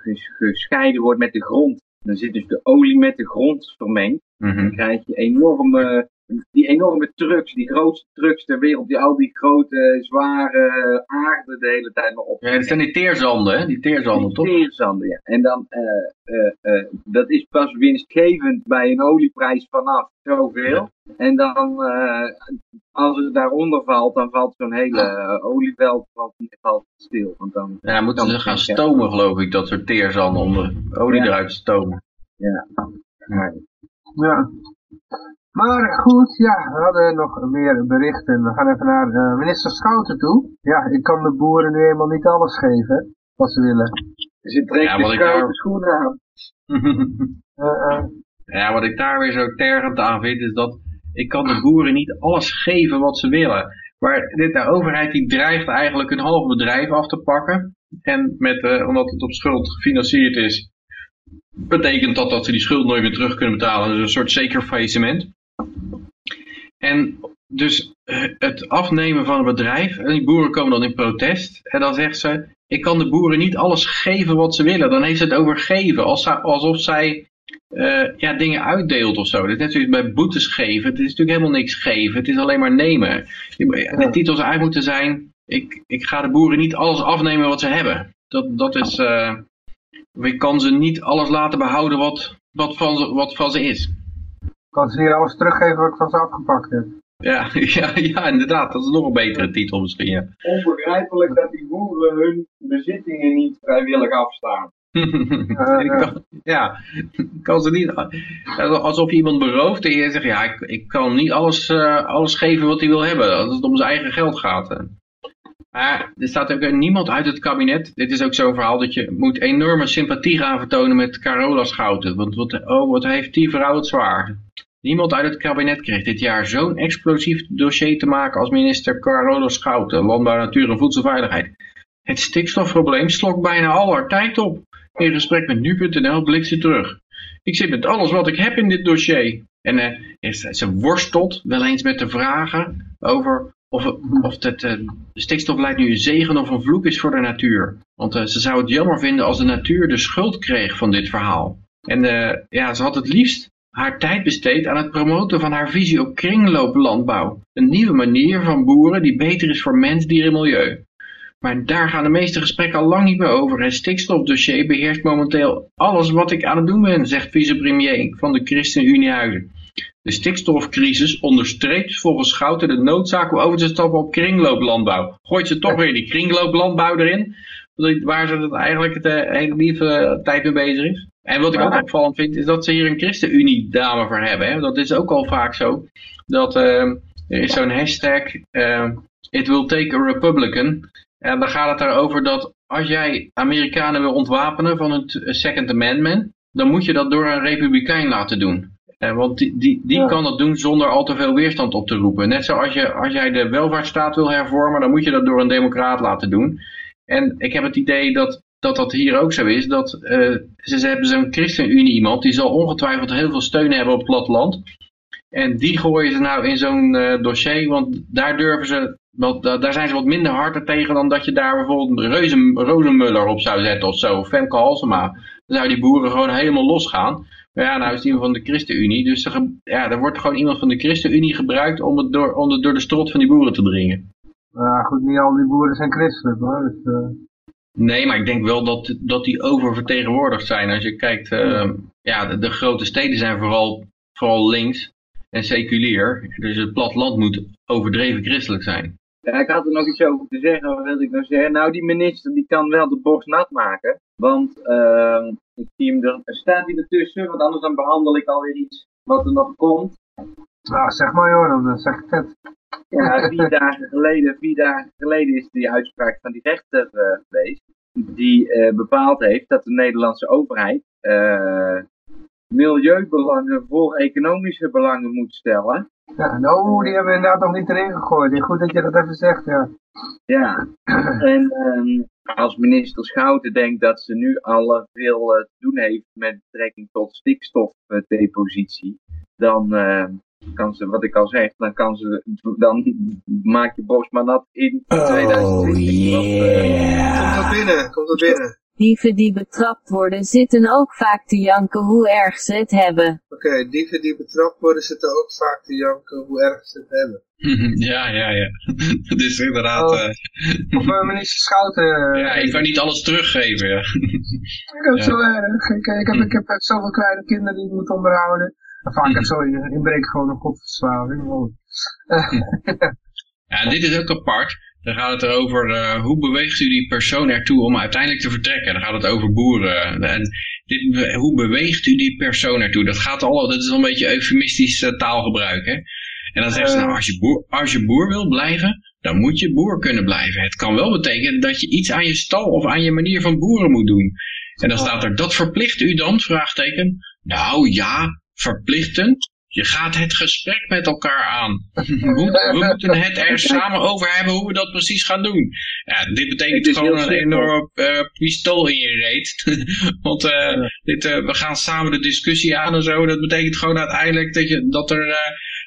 ges- gescheiden wordt met de grond. Dan zit dus de olie met de grond vermengd. Mhm. Dan krijg je enorme, die enorme trucks, die grootste trucks ter wereld, die al die grote, zware aarde de hele tijd maar op. Ja, dat zijn die teerzanden, hè? Die teerzanden, toch? Teerzanden, ja. En dan, eh, eh, eh, dat is pas winstgevend bij een olieprijs vanaf zoveel. En dan, als het daaronder valt, dan valt zo'n hele olieveld valt, valt stil. Want dan, Ja, moeten dan ze gaan stomen, geloof ik, dat soort teerzanden om de olie Ja. eruit stomen. Ja. Ja. Maar goed, ja, we hadden nog meer berichten. We gaan even naar eh, minister Schouten toe. Ja, ik kan de boeren nu eenmaal niet alles geven wat ze willen. ze trekt Ja, de daar- schoenen aan. Eh, eh, ja, wat ik daar weer zo tergend aan vind, is dat ik kan de boeren niet alles geven wat ze willen. Maar dit, de overheid die dreigt eigenlijk een half bedrijf af te pakken. En met, eh, omdat het op schuld gefinancierd is, betekent dat dat ze die schuld nooit meer terug kunnen betalen. Dus een soort zeker faillissement. En dus eh, het afnemen van een bedrijf, en die boeren komen dan in protest. En dan zegt ze, ik kan de boeren niet alles geven wat ze willen. Dan heeft ze het over geven, als, alsof zij eh, ja, dingen uitdeelt of zo. Dat is net zoals bij boetes geven. Het is natuurlijk helemaal niks geven, het is alleen maar nemen. De titel zou uit moeten zijn, ik, ik ga de boeren niet alles afnemen wat ze hebben. Dat, dat is, eh, ik kan ze niet alles laten behouden wat, wat, van, ze, wat van ze is. Kan ze hier alles teruggeven wat ik van ze afgepakt heb. Ja, ja, ja, inderdaad, dat is nog een betere titel misschien, ja. Onbegrijpelijk dat die boeren hun bezittingen niet vrijwillig afstaan. Ik kan, ja, ik kan ze niet, alsof je iemand berooft en je zegt, ja, ik, ik kan hem niet alles, eh, alles geven wat hij wil hebben, als het om zijn eigen geld gaat. hè. Maar er staat ook niemand uit het kabinet, dit is ook zo'n verhaal, dat je moet enorme sympathie gaan vertonen met Carola Schouten, want wat, oh, wat heeft die vrouw het zwaar. Niemand uit het kabinet kreeg dit jaar zo'n explosief dossier te maken als minister Carola Schouten, Landbouw, Natuur en Voedselveiligheid. Het stikstofprobleem slokt bijna al haar tijd op. In gesprek met nu.nl blikt ze terug. Ik zit met alles wat ik heb in dit dossier. En eh, ze worstelt wel eens met de vragen over of, of het eh, stikstofbeleid nu een zegen of een vloek is voor de natuur. Want eh, ze zou het jammer vinden als de natuur de schuld kreeg van dit verhaal. En eh, ja, ze had het liefst haar tijd besteed aan het promoten van haar visie op kringlooplandbouw. Een nieuwe manier van boeren die beter is voor mens, dier en milieu. Maar daar gaan de meeste gesprekken al lang niet meer over. Het stikstofdossier beheerst momenteel alles wat ik aan het doen ben, zegt vicepremier van de ChristenUnie Huizen. De stikstofcrisis onderstreept volgens Schouten de noodzaak om over te stappen op kringlooplandbouw. Gooit ze toch weer die kringlooplandbouw erin, waar ze het eigenlijk het eh, hele lieve tijd mee bezig is. En wat ik ook opvallend vind, is dat ze hier een ChristenUnie-dame voor hebben. Hè? Dat is ook al vaak zo. Dat eh, er is zo'n hashtag, eh, it will take a Republican. En dan gaat het erover dat als jij Amerikanen wil ontwapenen van het Second Amendment, dan moet je dat door een republikein laten doen. Eh, want die, die, die Ja. kan dat doen zonder al te veel weerstand op te roepen. Net zoals je, als jij de welvaartsstaat wil hervormen, dan moet je dat door een democraat laten doen. En ik heb het idee dat dat, dat hier ook zo is. Dat eh, ze, ze hebben zo'n ChristenUnie iemand, die zal ongetwijfeld heel veel steun hebben op het platteland. En die gooien ze nou in zo'n eh, dossier, want daar durven ze, da- daar zijn ze wat minder hard tegen dan dat je daar bijvoorbeeld Reuzen, Rozenmuller op zou zetten of zo, of Femke Halsema. Dan zou die boeren gewoon helemaal losgaan. Ja, nou is iemand van de ChristenUnie. Dus er, ja, er wordt gewoon iemand van de ChristenUnie gebruikt om het door, om het door de strot van die boeren te dringen. Maar goed, niet al die boeren zijn christelijk hoor. Dus, eh, Nee, maar ik denk wel dat, dat die oververtegenwoordigd zijn. Als je kijkt, eh, ja, de, de grote steden zijn vooral, vooral links en seculier. Dus het platteland moet overdreven christelijk zijn. Ja, ik had er nog iets over te zeggen. Wat wilde ik nou zeggen? Nou, die minister die kan wel de borst nat maken. Want ehm, ik zie hem er, er staat hij ertussen, want anders dan behandel ik alweer iets wat er nog komt. nou, zeg maar joh, dan zeg ik het. Ja, vier dagen geleden, vier dagen geleden is die uitspraak van die rechter eh, geweest. Die eh, bepaald heeft dat de Nederlandse overheid eh, milieubelangen voor economische belangen moet stellen. Ja, nou, die hebben we inderdaad nog niet erin gegooid. Goed dat je dat even zegt, ja. Ja, en ehm, als minister Schouten denkt dat ze nu al veel eh, te doen heeft met betrekking tot stikstofdepositie, dan eh, kan ze, wat ik al zeg, dan kan ze, dan maak je borst maar nat in 2020. Want, eh, Komt dat binnen? Komt dat binnen? Dieven die betrapt worden zitten ook vaak te janken hoe erg ze het hebben. Oké, dieven die betrapt worden zitten ook vaak te janken hoe erg ze het hebben. ja, ja, ja. Dat is inderdaad... Oh. eh, Of uh, minister Schouten. eh, ja, ik kan niet alles teruggeven. Ja. Ik heb Ja. zo erg. Ik, ik, heb, ik heb zoveel kleine kinderen die ik moet onderhouden. En vaak heb zo in- inbreek gewoon een kopverslaving. Eh, Ja, en dit is ook apart. Dan gaat het erover eh, hoe beweegt u die persoon ertoe om uiteindelijk te vertrekken. Dan gaat het over boeren. En dit, hoe beweegt u die persoon ertoe? Dat gaat al, dat is al een beetje eufemistisch eh, taalgebruik. Hè? En dan zegt ze, Eh. nou, als je, boer, als je boer wil blijven, dan moet je boer kunnen blijven. Het kan wel betekenen dat je iets aan je stal of aan je manier van boeren moet doen. En dan staat er, dat verplicht u dan? Vraagteken. Nou ja, verplichten. Je gaat het gesprek met elkaar aan. We, moeten- we moeten het er samen over hebben hoe we dat precies gaan doen. Ja, dit betekent gewoon een enorme eh, pistool in je reet. Want eh, dit, eh, we gaan samen de discussie aan en zo. Dat betekent gewoon uiteindelijk dat je, dat er, eh,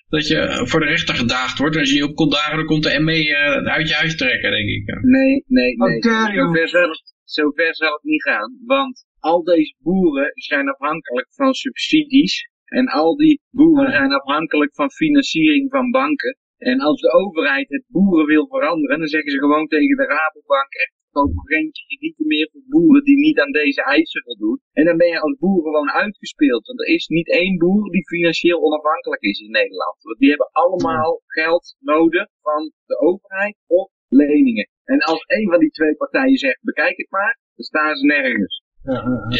dat je voor de rechter gedaagd wordt. En als je niet op komt dagen, dan komt de ME eh, uit je huis trekken, denk ik. Nee, nee, nee. you. Zover zal, het, zover zal het niet gaan. Want al deze boeren zijn afhankelijk van subsidies. En al die boeren zijn afhankelijk van financiering van banken. En als de overheid het boeren wil veranderen, dan zeggen ze gewoon tegen de Rabobank, echt concurrentie meer voor boeren die niet aan deze eisen voldoen. En dan ben je als boer gewoon uitgespeeld. Want er is niet één boer die financieel onafhankelijk is in Nederland. Want die hebben allemaal geld nodig van de overheid of leningen. En als een van die twee partijen zegt, bekijk het maar, dan staan ze nergens.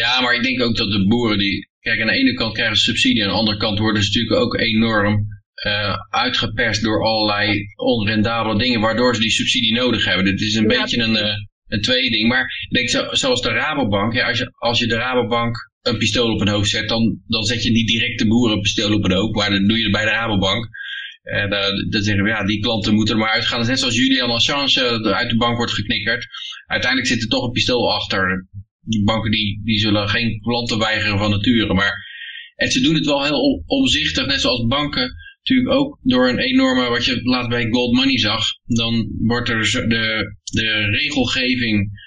Ja, maar ik denk ook dat de boeren die... Kijk, aan de ene kant krijgen ze subsidie, aan de andere kant worden ze natuurlijk ook enorm eh, uitgeperst door allerlei onrendabele dingen, waardoor ze die subsidie nodig hebben. Dit is een Ja. beetje een, eh, een tweeding. Maar ik denk, zo, zoals de Rabobank, ja, als, je, als je de Rabobank een pistool op hun hoofd zet, dan, dan zet je niet direct de boeren een pistool op hun hoofd, maar dat doe je bij de Rabobank. En eh, dan zeggen we, ja, die klanten moeten er maar uitgaan. Net zoals Julian Assange eh, uit de bank wordt geknikkerd. Uiteindelijk zit er toch een pistool achter. Banken die, die zullen geen klanten weigeren van nature. Maar en ze doen het wel heel om- omzichtig, net zoals banken natuurlijk ook door een enorme, wat je laatst bij Gold Money zag, dan wordt er de, de regelgeving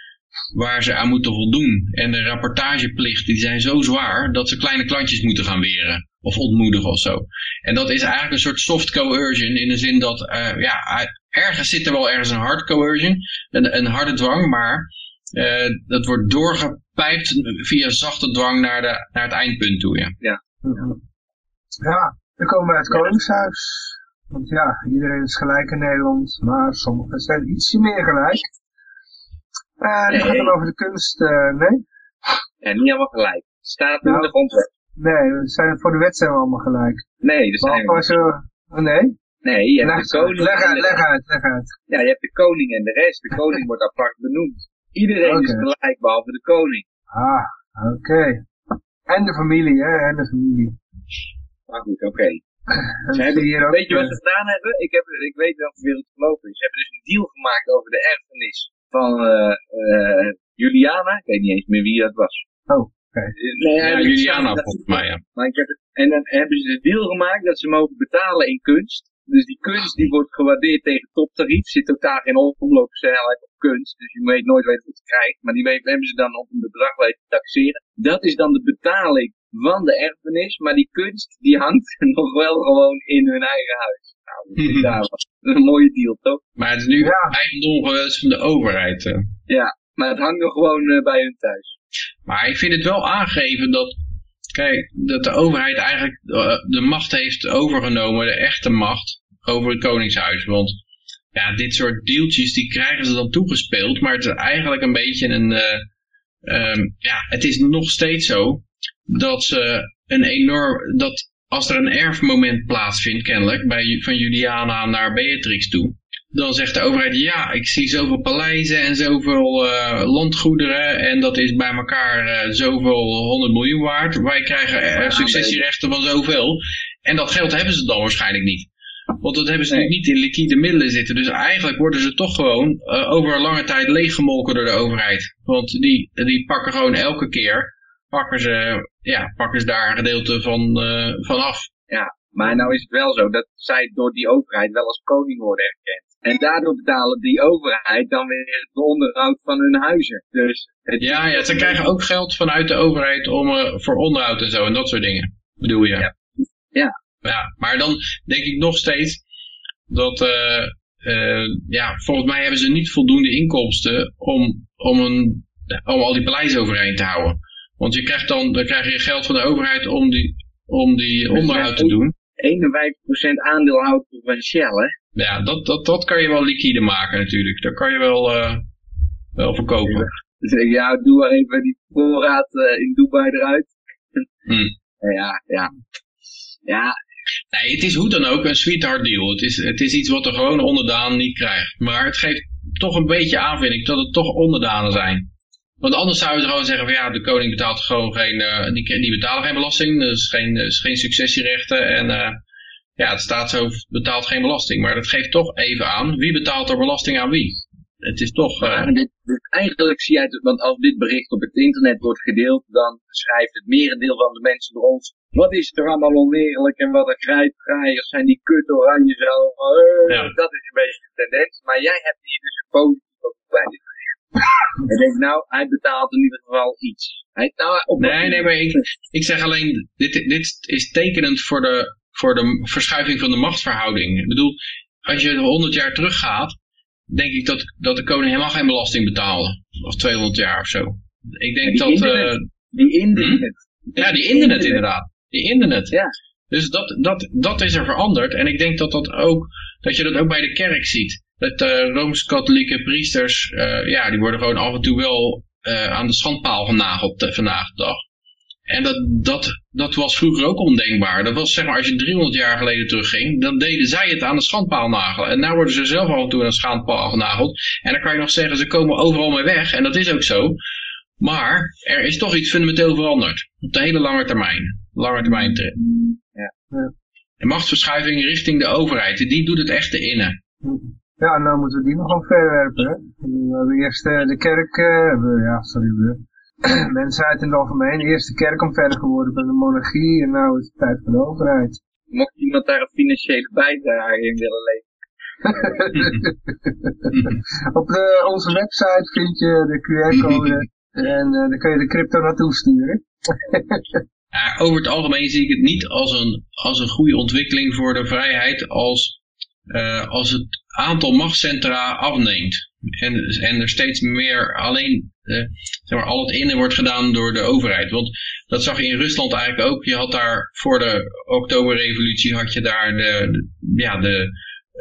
waar ze aan moeten voldoen en de rapportageplicht, die zijn zo zwaar dat ze kleine klantjes moeten gaan weren of ontmoedigen of zo. En dat is eigenlijk een soort soft coercion in de zin dat, eh, ja, ergens zit er wel ergens een hard coercion, een, een harde dwang, maar dat wordt doorgepijpt via zachte dwang naar, de, naar het eindpunt toe, ja. Ja, dan komen we uit het Koningshuis. Want ja, iedereen is gelijk in Nederland, maar sommigen zijn ietsje meer gelijk. Eh die gaat dan over de kunst, eh, nee? En niet allemaal gelijk. Staat nu in Nou. de grondwet. Nee, we zijn, voor de wet zijn we allemaal gelijk. Nee, dat zijn je... Oh, nee? Nee, je hebt Leg, de koning. leg en uit, leg uit, leg uit. Ja, je hebt de koning en de rest. De koning wordt apart benoemd. Iedereen is gelijk, behalve de koning. Ah, oké. En de familie, hè, en de familie. Maar goed, oké. Dat Ze zie hebben- je hier ook, Weet je wat eh, ze gedaan hebben? Ik, heb, ik weet wel hoeveel het gelopen is. Ze hebben dus een deal gemaakt over de erfenis van eh, eh, Juliana. Ik weet niet eens meer wie dat was. Oh, oké. Eh, Nee, Ja, Juliana volgens mij, ja. Maar ik heb het, en dan hebben ze de deal gemaakt dat ze mogen betalen in kunst. Dus die kunst die wordt gewaardeerd tegen toptarief. Zit totaal geen omloopsnelheid op kunst. Dus je weet nooit weten wat je krijgt. Maar die hebben ze dan op een bedrag weten te taxeren. Dat is dan de betaling van de erfenis, maar die kunst die hangt nog wel gewoon in hun eigen huis. Nou, dat daar een mooie deal, toch? Maar het is nu eigendom geweest van de overheid. Ja, maar het hangt nog gewoon eh, bij hun thuis. Maar ik vind het wel aangeven dat, kijk, dat de overheid eigenlijk eh, de macht heeft overgenomen, de echte macht, over het koningshuis. Want ja, dit soort deeltjes, die krijgen ze dan toegespeeld, maar het is eigenlijk een beetje een, eh, ehm, ja, het is nog steeds zo dat ze een enorm, dat als er een erfmoment plaatsvindt, kennelijk, bij, van Juliana naar Beatrix toe, dan zegt de overheid, ja, ik zie zoveel paleizen en zoveel eh, landgoederen en dat is bij elkaar eh, zoveel 100 miljoen waard. Wij krijgen eh, successierechten van zoveel. En dat geld hebben ze dan waarschijnlijk niet. Want dat hebben ze Nee. niet in liquide middelen zitten. Dus eigenlijk worden ze toch gewoon over een lange tijd leeggemolken door de overheid. Want die, die pakken gewoon elke keer, pakken ze, ja, pakken ze daar een gedeelte van, van af. Maar nou is het wel zo dat zij door die overheid wel als koning worden erkend. En daardoor betalen die overheid dan weer het onderhoud van hun huizen. Dus het Ja, ja, ze krijgen ook geld vanuit de overheid om, eh, voor onderhoud en zo en dat soort dingen. Bedoel je? Ja. Ja. Ja, maar dan denk ik nog steeds dat, eh, eh, ja, volgens mij hebben ze niet voldoende inkomsten om, om, een, om al die paleizen overeind te houden. Want je krijgt dan, dan krijg je geld van de overheid om die, om die onderhoud te doen. 51% aandeelhouder van Shell, hè? Ja, dat, dat, dat kan je wel liquide maken natuurlijk. Dat kan je wel, eh, wel verkopen. Dus ik, ja, doe maar even die voorraad eh, in Dubai eruit. Hmm. Ja, ja. Ja, Nee, het is hoe dan ook een sweetheart deal. Het is, het is iets wat de gewone onderdaan niet krijgt. Maar het geeft toch een beetje aan, vind ik, dat het toch onderdanen zijn. Want anders zouden ze gewoon zeggen van ja, de koning betaalt gewoon geen, eh, die, die betalen geen belasting. Dus geen, dus geen successierechten. En ja, het staatshoofd betaalt geen belasting. Maar dat geeft toch even aan, wie betaalt er belasting aan wie? Het is toch... Maar dit, dit- eigenlijk zie jij het, want als dit bericht op het internet wordt gedeeld, dan schrijft het merendeel van de mensen door ons, wat is er allemaal oneerlijk en wat een grijpgraaiers zijn die kut oranje zo. eh, Ja. Dat is een beetje de tendens. Maar jij hebt hier dus een positief op bij dit bericht. Ik denk nou, hij betaalt in ieder geval iets. Hij, nou, op Nee, nee, maar ik, ik zeg alleen, dit, dit is tekenend voor de, voor de verschuiving van de machtsverhouding. Ik bedoel, als je 100 jaar teruggaat, denk ik dat, dat de koning helemaal geen belasting betaalde. Of 200 jaar of zo. Ik denk die dat... internet. eh, Die Indië. Hm? ja, die internet inderdaad. Die internet. Ja. Dus dat, dat, dat is er veranderd. En ik denk dat, dat, ook, dat je dat ook bij de kerk ziet. Dat de Rooms-Katholieke priesters, eh, ja, die worden gewoon af en toe wel aan de schandpaal genageld eh, vandaag de dag. En dat, dat, dat was vroeger ook ondenkbaar. Dat was zeg maar, als je 300 jaar geleden terugging, dan deden zij het aan de schandpaal nagelen. En nu worden ze zelf af en toe aan de schandpaal genageld. En dan kan je nog zeggen, ze komen overal mee weg. En dat is ook zo. Maar er is toch iets fundamenteel veranderd. Op de hele lange termijn. Lange termijn. te- Ja. Ja. De machtsverschuiving richting de overheid, die doet het echt te innen. Ja, nou moeten we die nog wel verwerpen. Hè? We hebben eerst eh, de kerk, eh, we- ja, sorry, we, mensheid in het algemeen. Eerst de kerk omvergeworpen met de monarchie en nou is het tijd voor de overheid. Mocht iemand daar een financiële bijdrage in willen leveren. Op de, onze website vind je de QR-code en eh, dan kun je de crypto naartoe sturen. Ja, over het algemeen zie ik het niet als een, als een goede ontwikkeling voor de vrijheid als, eh, als het aantal machtscentra afneemt. En, en er steeds meer alleen, eh, zeg maar, al het innen wordt gedaan door de overheid. Want dat zag je in Rusland eigenlijk ook. Je had daar voor de oktoberrevolutie had je daar de, ja, de,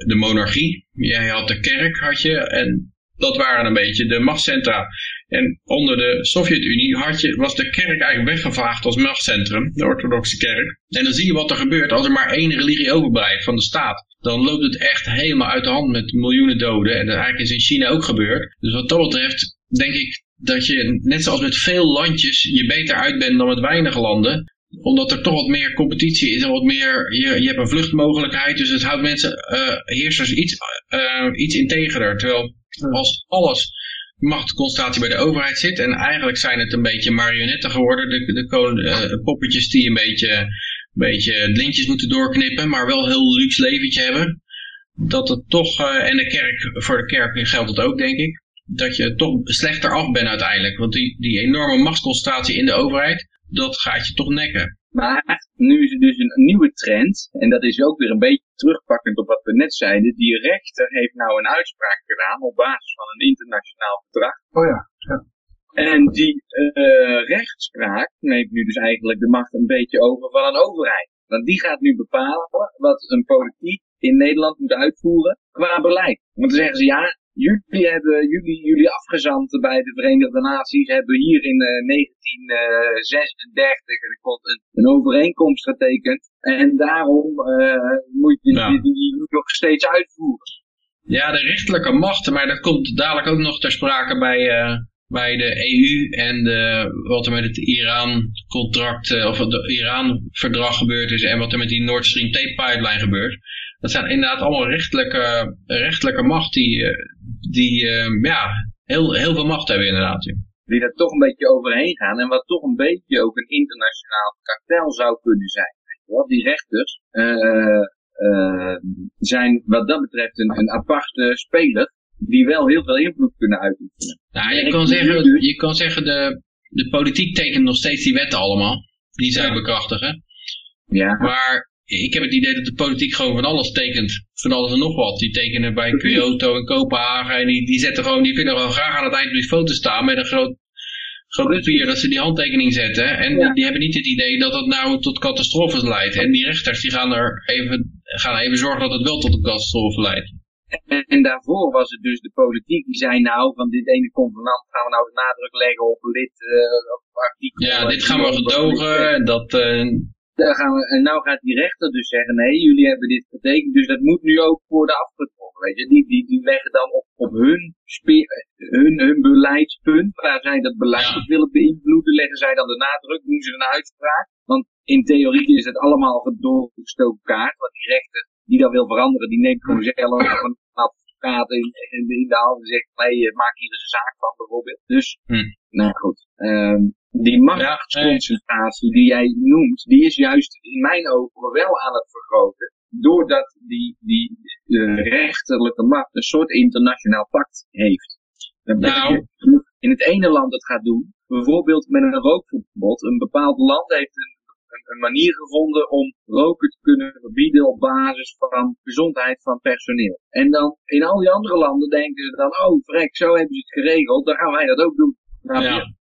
de monarchie. Je had de kerk had je en dat waren een beetje de machtscentra. En onder de Sovjet-Unie was de kerk eigenlijk weggevaagd als machtscentrum, de orthodoxe kerk. En dan zie je wat er gebeurt als er maar één religie overblijft van de staat. Dan loopt het echt helemaal uit de hand met miljoenen doden. En dat eigenlijk is in China ook gebeurd. Dus wat dat betreft denk ik dat je, net zoals met veel landjes, je beter uit bent dan met weinig landen omdat er toch wat meer competitie is en wat meer, je, je hebt een vluchtmogelijkheid, dus het houdt mensen, eh, heersers iets, eh, iets integerder. Terwijl als alles machtsconcentratie bij de overheid zit en eigenlijk zijn het een beetje marionetten geworden, de, de eh, poppetjes die een beetje, een beetje lintjes moeten doorknippen, maar wel een heel luxe leventje hebben. Dat het toch, eh, en de kerk, voor de kerk geldt het ook denk ik, dat je toch slechter af bent uiteindelijk. Want die, die enorme machtsconcentratie in de overheid, dat gaat je toch nekken. Maar nu is er dus een nieuwe trend, en dat is ook weer een beetje terugpakkend op wat we net zeiden. Die rechter heeft nou een uitspraak gedaan op basis van een internationaal verdrag. Oh ja, ja. En die eh, rechtspraak neemt nu dus eigenlijk de macht een beetje over van een overheid. Want die gaat nu bepalen wat een politiek in Nederland moet uitvoeren qua beleid. Want dan zeggen ze ja, jullie hebben jullie, jullie afgezanten bij de Verenigde Naties hebben hier in eh, 1936 een, een overeenkomst getekend. En daarom eh, moet je die, die, nog steeds uitvoeren. Ja, de rechterlijke macht, maar dat komt dadelijk ook nog ter sprake bij, eh, bij de EU en de, wat er met het Iran-contract eh, of het Iran-verdrag gebeurd is en wat er met die Nord Stream 2-pipeline gebeurt. Dat zijn inderdaad allemaal rechtelijke, rechtelijke macht die, eh, die eh, ja, heel, heel veel macht hebben inderdaad. ja. Die er toch een beetje overheen gaan en wat toch een beetje ook een internationaal kartel zou kunnen zijn. Wel? Die rechters eh, eh, zijn wat dat betreft een, een aparte speler die wel heel veel invloed kunnen uitoefenen. Nou, je kan zeggen, je kan zeggen de, de politiek tekent nog steeds die wetten allemaal. Die zij Ja. bekrachtigen. Ja, Maar ik heb het idee dat de politiek gewoon van alles tekent. Van alles en nog wat. Die tekenen bij. Kyoto en Kopenhagen. En die, die zetten gewoon, die willen gewoon graag aan het eind op die foto staan met een groot, groot papier dat ze die handtekening zetten. En Ja. die, hebben niet het idee dat dat nou tot catastrofes leidt. En die rechters die gaan er even, gaan even zorgen dat het wel tot een catastrofe leidt. en, en daarvoor was het dus de politiek die zei nou van dit ene convenant gaan we nou de nadruk leggen op lid eh, op artikel. Ja, dit gaan we gedogen. En dat, eh, Daar gaan we, en nou gaat die rechter dus zeggen, nee, jullie hebben dit getekend, dus dat moet nu ook worden afgetrokken. Weet je, die, die, die leggen dan op, op hun, spe- hun, hun beleidspunt, waar zij dat beleid op willen beïnvloeden, leggen zij dan de nadruk, doen ze een uitspraak. Want in theorie is het allemaal gedoorgestoken kaart, want die rechter die dat wil veranderen, die neemt gewoon zelf een advocaat in, in, de- in de hand en zegt, nee, maak hier eens een zaak van bijvoorbeeld. Dus, Hm. nou goed, ehm, die machtsconcentratie die jij noemt, die is juist in mijn ogen wel aan het vergroten. Doordat die, die eh, rechterlijke macht een soort internationaal pact heeft. Dat Nou. je in het ene land het gaat doen, bijvoorbeeld met een rookverbod. Een bepaald land heeft een, een, een manier gevonden om roken te kunnen verbieden op basis van gezondheid van personeel. En dan in al die andere landen denken ze dan, oh vrek, zo hebben ze het geregeld, dan gaan wij dat ook doen. Ja.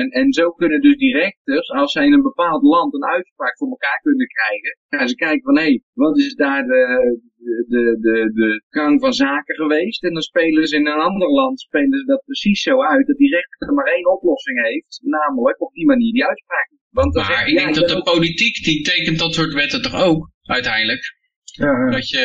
En, en zo kunnen dus die rechters, als zij in een bepaald land een uitspraak voor elkaar kunnen krijgen, gaan ze kijken van hé, hey, wat is daar de, de, de, de gang van zaken geweest? En dan spelen ze in een ander land, spelen ze dat precies zo uit, dat die rechter maar één oplossing heeft, namelijk op die manier die uitspraak. Want dan Maar zegt ik denk dat de ook- politiek, die tekent dat soort wetten toch ook, uiteindelijk. Ja, ja. Dat je,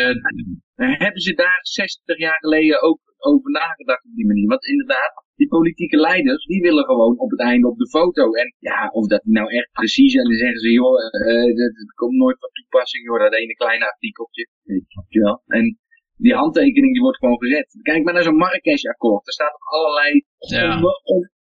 hebben ze daar 60 jaar geleden ook over nagedacht op die manier. Want inderdaad, die politieke leiders, die willen gewoon op het einde op de foto. En ja, of dat nou echt precies is, en dan zeggen ze, joh, eh, dat, dat komt nooit van toepassing, joh, dat ene kleine artikeltje. Weet je wel. En die handtekening die wordt gewoon gezet. Kijk maar naar zo'n Marrakesh-akkoord. Er staat nog allerlei Ja. on-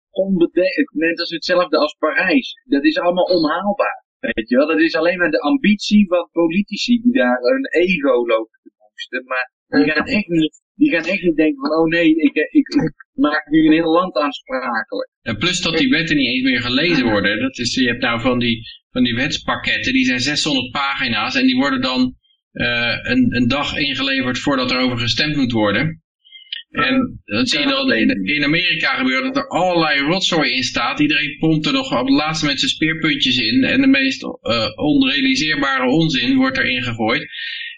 net als hetzelfde als Parijs. Dat is allemaal onhaalbaar. Weet je wel, dat is alleen maar de ambitie van politici die daar hun ego lopen te boosten. Maar die gaan echt niet, die gaan echt niet denken van, oh nee, ik, ik, ik maak nu een heel land aansprakelijk. en plus dat die wetten niet eens meer gelezen worden. Dat is, je hebt nou van die, van die wetspakketten, die zijn 600 pagina's en die worden dan eh, een, een dag ingeleverd voordat er over gestemd moet worden. En dat zie je dan in, in Amerika gebeuren, dat er allerlei rotzooi in staat. Iedereen pompt er nog op het laatste met zijn speerpuntjes in. En de meest eh, onrealiseerbare onzin wordt erin gegooid.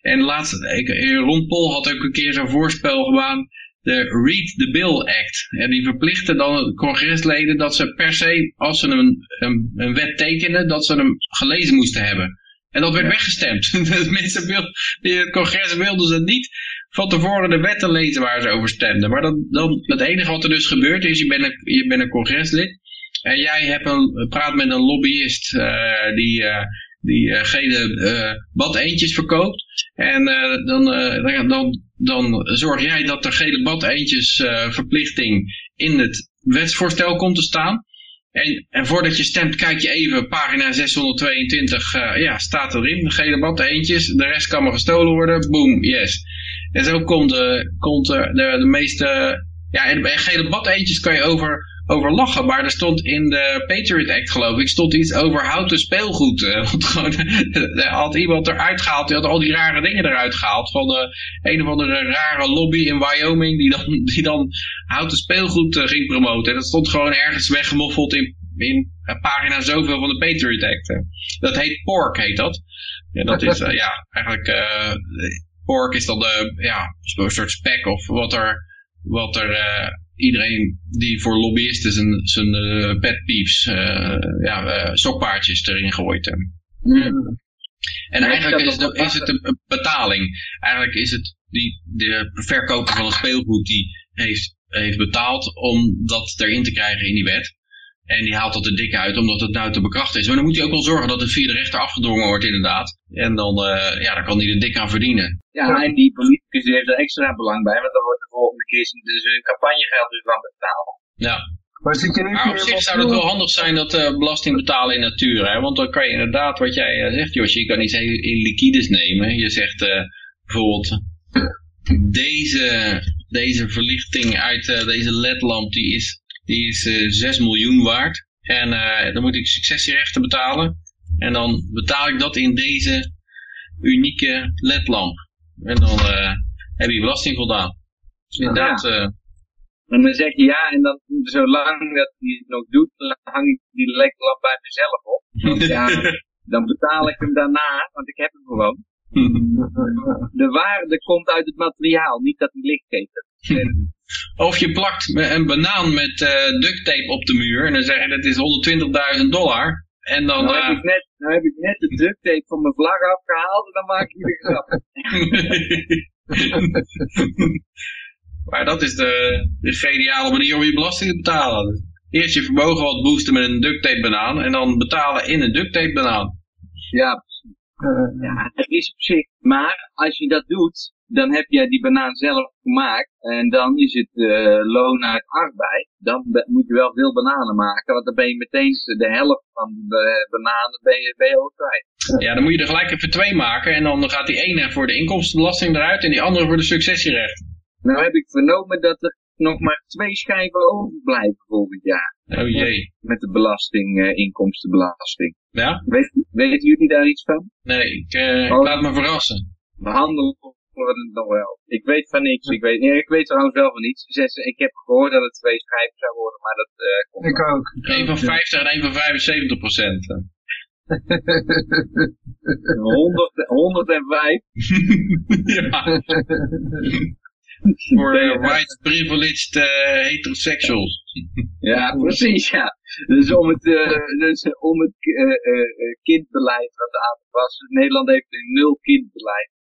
En laatst, ik, Ron Paul had ook een keer zo'n voorspel gedaan. De Read the Bill Act. En die verplichten dan de congresleden dat ze per se, als ze een, een, een wet tekenen, dat ze hem gelezen moesten hebben. En dat werd weggestemd. De mensen wil, die het congres wilden ze niet van tevoren de wetten lezen waar ze over stemden. Maar dan, dan, het enige wat er dus gebeurt is, je bent een, je bent een congreslid. En jij hebt een, praat met een lobbyist eh, die, eh, die eh, gele eh badeentjes verkoopt. En eh, dan, eh, dan, dan, zorg jij dat er gele badeentjes eh, verplichting in het wetsvoorstel komt te staan. En, en voordat je stemt, kijk je even, pagina 622, eh, ja, staat erin, gele badeentjes, de rest kan maar gestolen worden, boom, yes. En zo komt, de, komt de, de, de meeste, ja, en bij gele badeentjes kan je over, over lachen, maar er stond in de Patriot Act geloof ik, stond iets over houten speelgoed. eh, Want gewoon, er had iemand eruit gehaald, die had al die rare dingen eruit gehaald van de een of andere rare lobby in Wyoming die dan, die dan houten speelgoed eh, ging promoten. En dat stond gewoon ergens weggemoffeld in, in eh, pagina zoveel van de Patriot Act. eh. Dat heet pork, heet dat. Ja, dat is, eh, ja, eigenlijk, eh, pork is dan de, ja, een soort spek of wat er, wat er, eh, iedereen die voor lobbyisten zijn, zijn eh, pet peeves, eh, ja, eh, sokpaardjes erin gooit. eh. En Maar eigenlijk is, is het een een betaling. Eigenlijk is het die, de verkoper van het speelgoed die heeft, heeft betaald om dat erin te krijgen in die wet. En die haalt dat er dik uit omdat het nou te bekrachten is. Maar dan moet hij ook wel zorgen dat het via de rechter afgedwongen wordt inderdaad. En dan, eh, ja, dan kan hij er dik aan verdienen. Ja, en die politicus die heeft er extra belang bij, want dan wordt de volgende keer zijn, dus hun campagnegeld dus van betaald. Ja. Maar zit je Maar op zich zou het wel handig zijn dat eh, belasting betalen in natuur. Hè? Want dan kan je inderdaad, wat jij eh, zegt Josje, je kan iets heel in liquides nemen. Je zegt eh, bijvoorbeeld, deze, deze verlichting uit eh, deze ledlamp, die is, die is eh 6 miljoen waard. En eh, dan moet ik successierechten betalen. En dan betaal ik dat in deze unieke ledlamp. En dan eh, heb je belasting voldaan. Dus inderdaad, eh, En dan zeg je ja, en dan zolang dat hij het nog doet, dan hang ik die leklamp bij mezelf op. Want ja, dan betaal ik hem daarna, want ik heb hem gewoon. De waarde komt uit het materiaal, niet dat hij licht geeft. Of je plakt een banaan met eh duct tape op de muur en dan zeg je dat is 120.000 dollar. En dan, Nou eh, heb, ik net, nou heb ik net de duct tape van mijn vlag afgehaald en dan maak ik de grap. maar dat is de, de geniale manier om je belasting te betalen. Eerst je vermogen wat boosten met een duct tape banaan en dan betalen in een duct tape banaan. Ja, ja, het is op zich. Maar als je dat doet, dan heb je die banaan zelf gemaakt. En dan is het eh, loon uit arbeid. Dan moet je wel veel bananen maken. Want dan ben je meteen de helft van de bananen ben je, ben je ook kwijt. Ja, dan moet je er gelijk even twee maken en dan gaat die ene voor de inkomstenbelasting eruit en die andere voor de successierecht. Nou heb ik vernomen dat er nog maar twee schijven overblijven volgend jaar. Oh jee. Met de belasting, eh, inkomstenbelasting. Ja? Weet, weten jullie daar iets van? Nee, ik, eh, Oh. laat me verrassen. Behandelen we het nog wel. Ik weet van niks. Ik weet, nee, ik weet trouwens wel van niets. Zes, ik heb gehoord dat het twee schijven zou worden, maar dat eh komt Ik ook. Eén van 50 en één van 75 procent. 100, 105. ja. Voor eh, white privileged eh, heteroseksuals. Ja, precies, ja. Dus om het, dus om het eh, eh, eh, kindbeleid wat aan te passen. Nederland heeft een nul kindbeleid.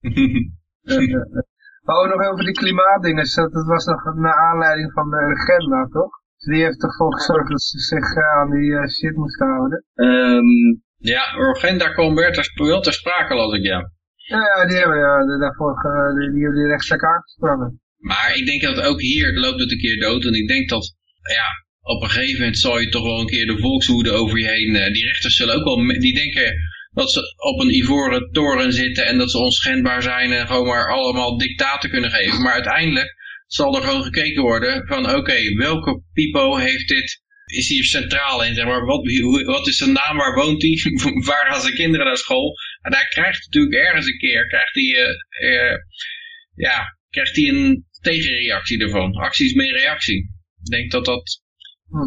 Oh, nog over die klimaatdingen. Dat dat was nog naar aanleiding van de agenda, toch? Dus die heeft ervoor gezorgd dat ze zich eh, aan die eh, shit moesten houden. Ehm, Ja, Urgenda kwam weer ter, wel ter sprake, las ik, ja. Ja, die hebben ja, daarvoor die, die die rechtszaak aangesprongen. Maar ik denk dat ook hier loopt het een keer dood. En ik denk dat, ja, op een gegeven moment zal je toch wel een keer de volkswoede over je heen. die rechters zullen ook wel, die denken dat ze op een ivoren toren zitten en dat ze onschendbaar zijn en gewoon maar allemaal dictaten kunnen geven. Maar uiteindelijk zal er gewoon gekeken worden van, oké, welke pipo heeft dit, is hier centraal in, zeg maar, wat, wat is zijn naam, waar woont hij, waar gaan zijn kinderen naar school? En daar krijgt natuurlijk ergens een keer, krijgt hij, eh, eh, ja, krijgt hij een tegenreactie ervan. Actie is meer reactie. Ik denk dat dat,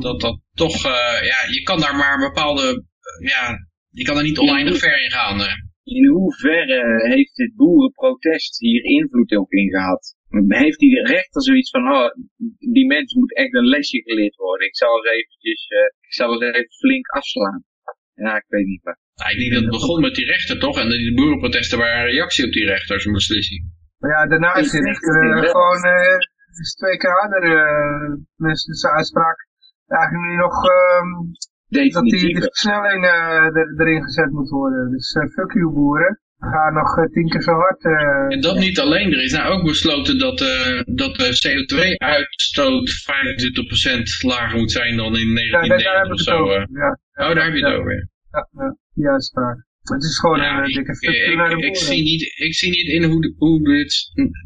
dat, dat toch, eh, ja, je kan daar maar een bepaalde, ja, je kan er niet oneindig ver in gaan. eh. in hoeverre heeft dit boerenprotest hier invloed ook in gehad? Heeft die rechter zoiets van, oh, die mens moet echt een lesje geleerd worden. Ik zal er eventjes, eh, ik zal er even flink afslaan. Ja, ik weet niet. Nou, ik denk dat het begon met die rechter toch? En die boerenprotesten waren een reactie op die rechters, een beslissing. Maar ja, daarna is rechter eh, gewoon eh, is twee keer harder. dus zijn uitspraak eigenlijk nu nog dat die, versnelling eh, er, erin gezet moet worden. Dus eh, fuck you boeren. We gaan nog eh, tien keer zo hard. eh, En dat niet alleen, er is nou ook besloten dat, eh, dat de CO2-uitstoot 25% lager moet zijn dan in ja, daar, daar 1990 hebben of zo. over. Ja, Oh, daar heb je het over. ja. Ja, die uitspraak. Het is gewoon Ja, een ik, dikke fuck naar de ik, zie niet, ik zie niet in hoe, hoe dit,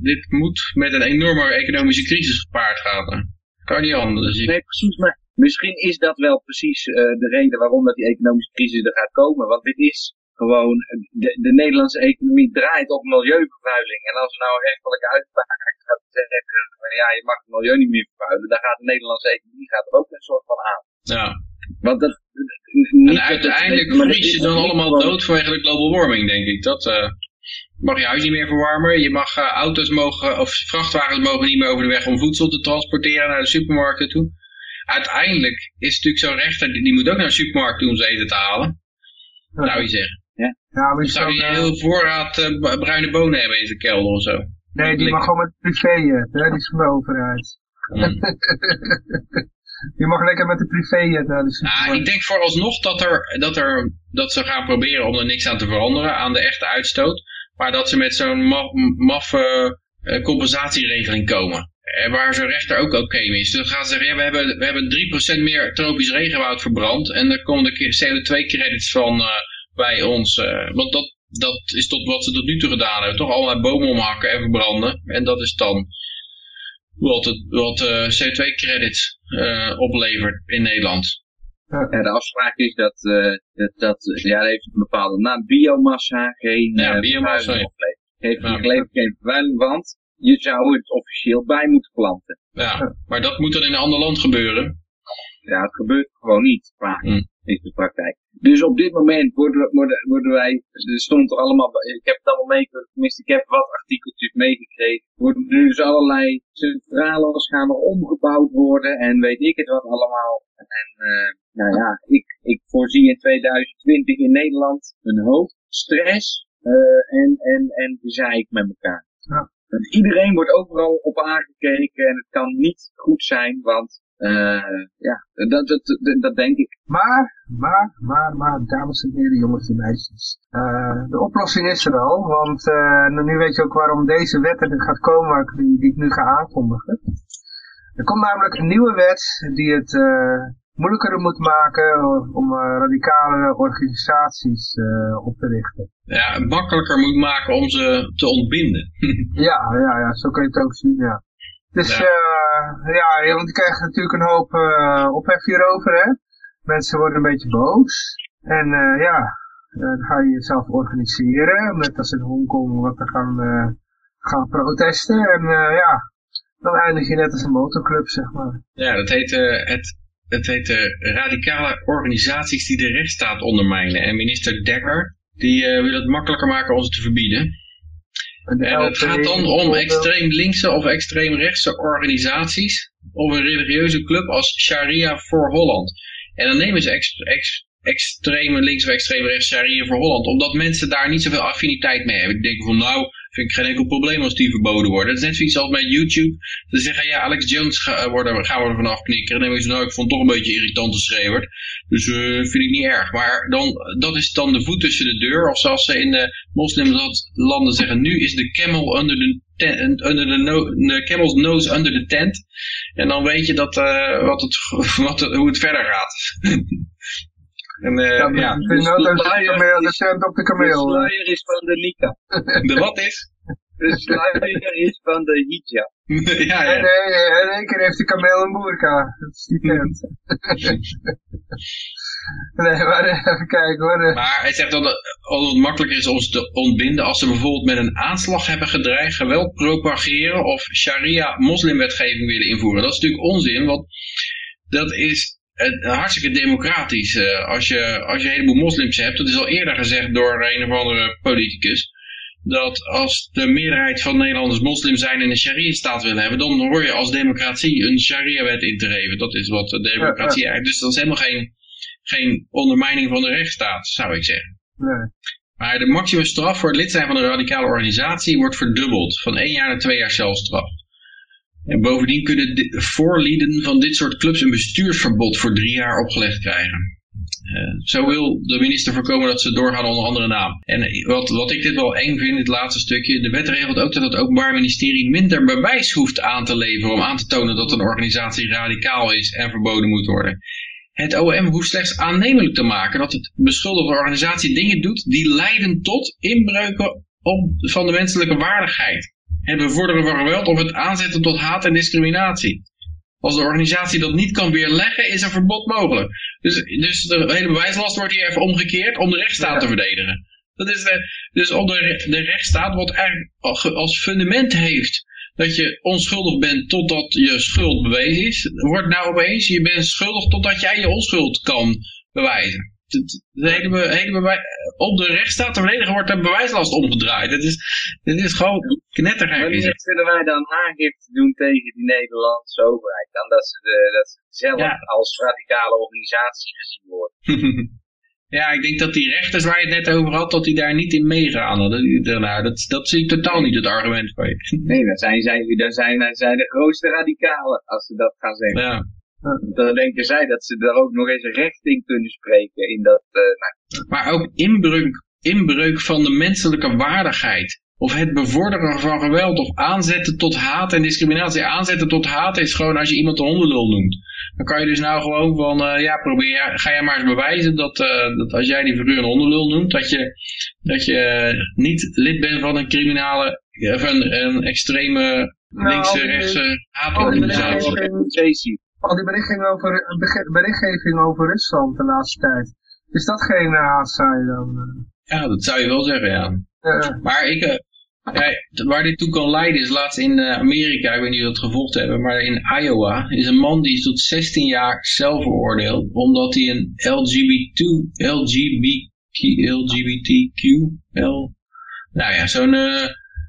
dit moet met een enorme economische crisis gepaard gaan. Kan niet anders. Je- Nee, precies, maar misschien is dat wel precies eh, de reden waarom dat die economische crisis er gaat komen. Want dit is gewoon, de, de Nederlandse economie draait op milieuvervuiling. En als er nou een rechtelijke uitspraak gaat zeggen, van, ja, je mag het milieu niet meer vervuilen, dan gaat de Nederlandse economie gaat er ook een soort van aan. Ja. Want dat, en uiteindelijk vries je dan allemaal dood vanwege de global warming, denk ik. Dat uh, mag je huis niet meer verwarmen. Je mag uh, auto's mogen, of vrachtwagens mogen niet meer over de weg om voedsel te transporteren naar de supermarkten toe. Uiteindelijk is natuurlijk zo'n rechter, die moet ook naar de supermarkt toe om ze eten te halen. Zou je zeggen. Ja, Of zou hij een heel voorraad uh, bruine bonen hebben in zijn kelder of zo? Nee, die mag gewoon met privéjet, hè? die is van de overheid. Je mag lekker met de privéjet naar de supermarkt. Nou, ik denk vooralsnog dat, er, dat, er, dat ze gaan proberen om er niks aan te veranderen aan de echte uitstoot. Maar dat ze met zo'n maf, maffe uh, compensatieregeling komen. En waar zo'n rechter ook oké okay mee is. Dus dan gaan ze zeggen, ja, we hebben, we hebben 3% meer tropisch regenwoud verbrand. En dan komen de CO2-credits van uh, bij ons. Uh, want dat, dat is tot wat ze tot nu toe gedaan hebben. Toch allerlei bomen omhakken en verbranden. En dat is dan wat, het, wat uh, CO2-credits uh, oplevert in Nederland. Ja, de afspraak is dat, dat, dat ja, dat heeft een bepaalde naam, biomassa, geen ja, biomassa oplevert. Heeft geen vervuiling, want je zou het officieel bij moeten planten. Ja, maar dat moet dan in een ander land gebeuren. Ja, het gebeurt gewoon niet, vaak, mm. is de praktijk. Dus op dit moment worden, worden, worden wij, er stond er allemaal, ik heb het allemaal meegekregen, tenminste ik heb wat artikeltjes meegekregen, worden dus allerlei centrales gaan er omgebouwd worden en weet ik het wat allemaal. En uh, nou ja, ik, ik voorzie in 2020 in Nederland een hoop stress uh, en, en, en gezeik met elkaar. Ja. Iedereen wordt overal op aangekeken en het kan niet goed zijn, want uh, ja, dat, dat, dat, dat, denk ik. Maar, maar, maar, maar, dames en heren, jongens en meisjes. Uh, de oplossing is er al, want uh, nu weet je ook waarom deze wet er gaat komen die, die ik nu ga aankondigen. Er komt namelijk een nieuwe wet die het moeilijker moet maken om radicale organisaties op te richten. Ja, makkelijker moet maken om ze te ontbinden. ja, ja, ja, zo kun je het ook zien, ja. Dus ja, ja want je krijgt natuurlijk een hoop ophef hierover, hè. Mensen worden een beetje boos. En ja, dan ga je jezelf organiseren, met als in Hongkong wat te gaan, gaan protesten. En ja, dan eindig je net als een motorclub, zeg maar. Ja, dat heet, het, het heet radicale organisaties die de rechtsstaat ondermijnen. En minister Dekker, die wil het makkelijker maken om ze te verbieden. En het gaat dan om extreem linkse of extreem rechtse organisaties of een religieuze club als Sharia voor Holland. En dan nemen ze ex, ex, extreme links of extreem rechts Sharia voor Holland, omdat mensen daar niet zoveel affiniteit mee hebben. Die denken van nou, vind ik geen enkel probleem als die verboden worden. Dat is net zoiets als met YouTube. Ze zeggen ja, Alex Jones ga, worden, gaan we ervan afknikken. En dan je nou, ik vond het toch een beetje irritante schreeuwer. Dus uh, vind ik niet erg. Maar dan, dat is dan de voet tussen de deur. Of zoals ze in de moslimlanden zeggen, nu is de camel under the tent, under the, camel's nose under the tent. En dan weet je dat, uh, wat het, wat hoe het verder gaat. En, uh, ja, ja. De, kameel, de tent op de kameel. De sluier is van de Nika. De wat is? De sluier is van de hijab. ja, ja. En, in één keer heeft de kameel een boerka. Dat is die tent. nee, maar even kijken hoor. Maar hij zegt dat het, makkelijker is om ze te ontbinden als ze bijvoorbeeld met een aanslag hebben gedreigd, geweld propageren of sharia moslimwetgeving willen invoeren. Dat is natuurlijk onzin, want dat is het, hartstikke democratisch. Uh, als, je, als je een heleboel moslims hebt, dat is al eerder gezegd door een of andere politicus, dat als de meerderheid van Nederlanders moslim zijn en een sharia-staat willen hebben, dan hoor je als democratie een sharia-wet in te geven. Dat is wat de democratie ja, ja. Dus dat is helemaal geen, geen ondermijning van de rechtsstaat, zou ik zeggen. Nee. Maar de maximumstraf voor het lid zijn van een radicale organisatie wordt verdubbeld. Van één jaar naar twee jaar celstraf. En bovendien kunnen de voorlieden van dit soort clubs een bestuursverbod voor drie jaar opgelegd krijgen. Uh, zo wil de minister voorkomen dat ze doorgaan onder andere naam. En wat, wat ik dit wel eng vind, dit laatste stukje, de wet regelt ook dat het Openbaar Ministerie minder bewijs hoeft aan te leveren om aan te tonen dat een organisatie radicaal is en verboden moet worden. Het OM hoeft slechts aannemelijk te maken dat het beschuldigde organisatie dingen doet die leiden tot inbreuken op, van de menselijke waardigheid. Het bevorderen van geweld of het aanzetten tot haat en discriminatie. Als de organisatie dat niet kan weerleggen, is een verbod mogelijk. Dus, dus de hele bewijslast wordt hier even omgekeerd om de rechtsstaat te verdedigen. Dat is de, dus de, de rechtsstaat, wat eigenlijk als fundament heeft dat je onschuldig bent totdat je schuld bewezen is, wordt nou opeens, je bent schuldig totdat jij je onschuld kan bewijzen. De hele, hele op de rechtsstaat te verdedigen wordt de bewijslast omgedraaid. Het is, dit is gewoon knettergek. Wanneer zullen wij dan aangifte doen tegen die Nederlandse overheid? Dan dat ze, de, dat ze zelf als radicale organisatie gezien worden. Ja, ik denk dat die rechters waar je het net over had, dat die daar niet in meegaan. Nou, dat, dat zie ik totaal niet het argument van je. Nee, dan zijn, zij, dan zijn, dan zijn de grootste radicalen, als ze dat gaan zeggen. Ja. Dan denken zij dat ze er ook nog eens recht in kunnen spreken. In dat, uh, nou. Maar ook inbreuk, inbreuk van de menselijke waardigheid of het bevorderen van geweld of aanzetten tot haat en discriminatie. Aanzetten tot haat is gewoon als je iemand een hondenlul noemt. Dan kan je dus nou gewoon van, uh, ja, probeer, ga jij maar eens bewijzen dat, uh, dat als jij die figuur een hondenlul noemt, dat je, dat je niet lid bent van een criminale, of een, een extreme nou, linkse, rechtse haatorganisatie. Al die berichtgeving over, berichtgeving over Rusland de laatste tijd. Is dat geen haatzaai dan? Ja, dat zou je wel zeggen, ja. Maar ik, ja, waar dit toe kan leiden is laatst in Amerika, ik weet niet of dat gevolgd hebben, maar in Iowa is een man die is tot 16 jaar zelf veroordeeld omdat hij een LGBT, LGBTQ, LGBTQ, L, nou ja, zo'n uh,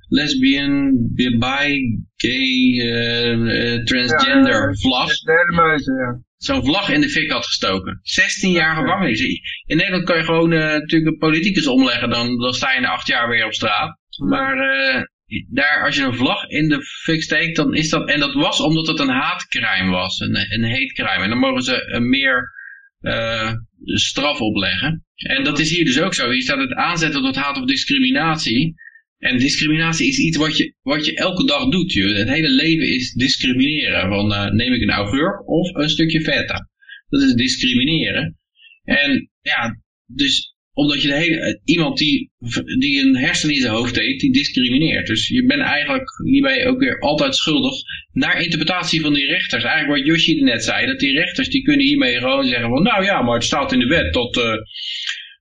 lesbian, bi, gay, transgender vlag. Ja, zo'n vlag in de fik had gestoken. 16 jaar gevangenis. In Nederland kan je gewoon uh, natuurlijk een politicus omleggen, dan, dan sta je na acht jaar weer op straat. Maar uh, daar, als je een vlag in de fik steekt, dan is dat, en dat was omdat het een haatcrime was, een, een heetcrime. En dan mogen ze een meer uh, straf opleggen. En dat is hier dus ook zo. Hier staat het aanzetten tot haat of discriminatie. En discriminatie is iets wat je, wat je elke dag doet. Je. Het hele leven is discrimineren. Van uh, neem ik een augurk of een stukje feta. Dat is discrimineren. En ja, dus omdat je de hele, eh, iemand die, die een hersen in zijn hoofd heeft, die discrimineert. Dus je bent eigenlijk hierbij ook weer altijd schuldig naar interpretatie van die rechters. Eigenlijk wat Yoshi net zei, dat die rechters die kunnen hiermee gewoon zeggen van nou ja, maar het staat in de wet dat... Uh,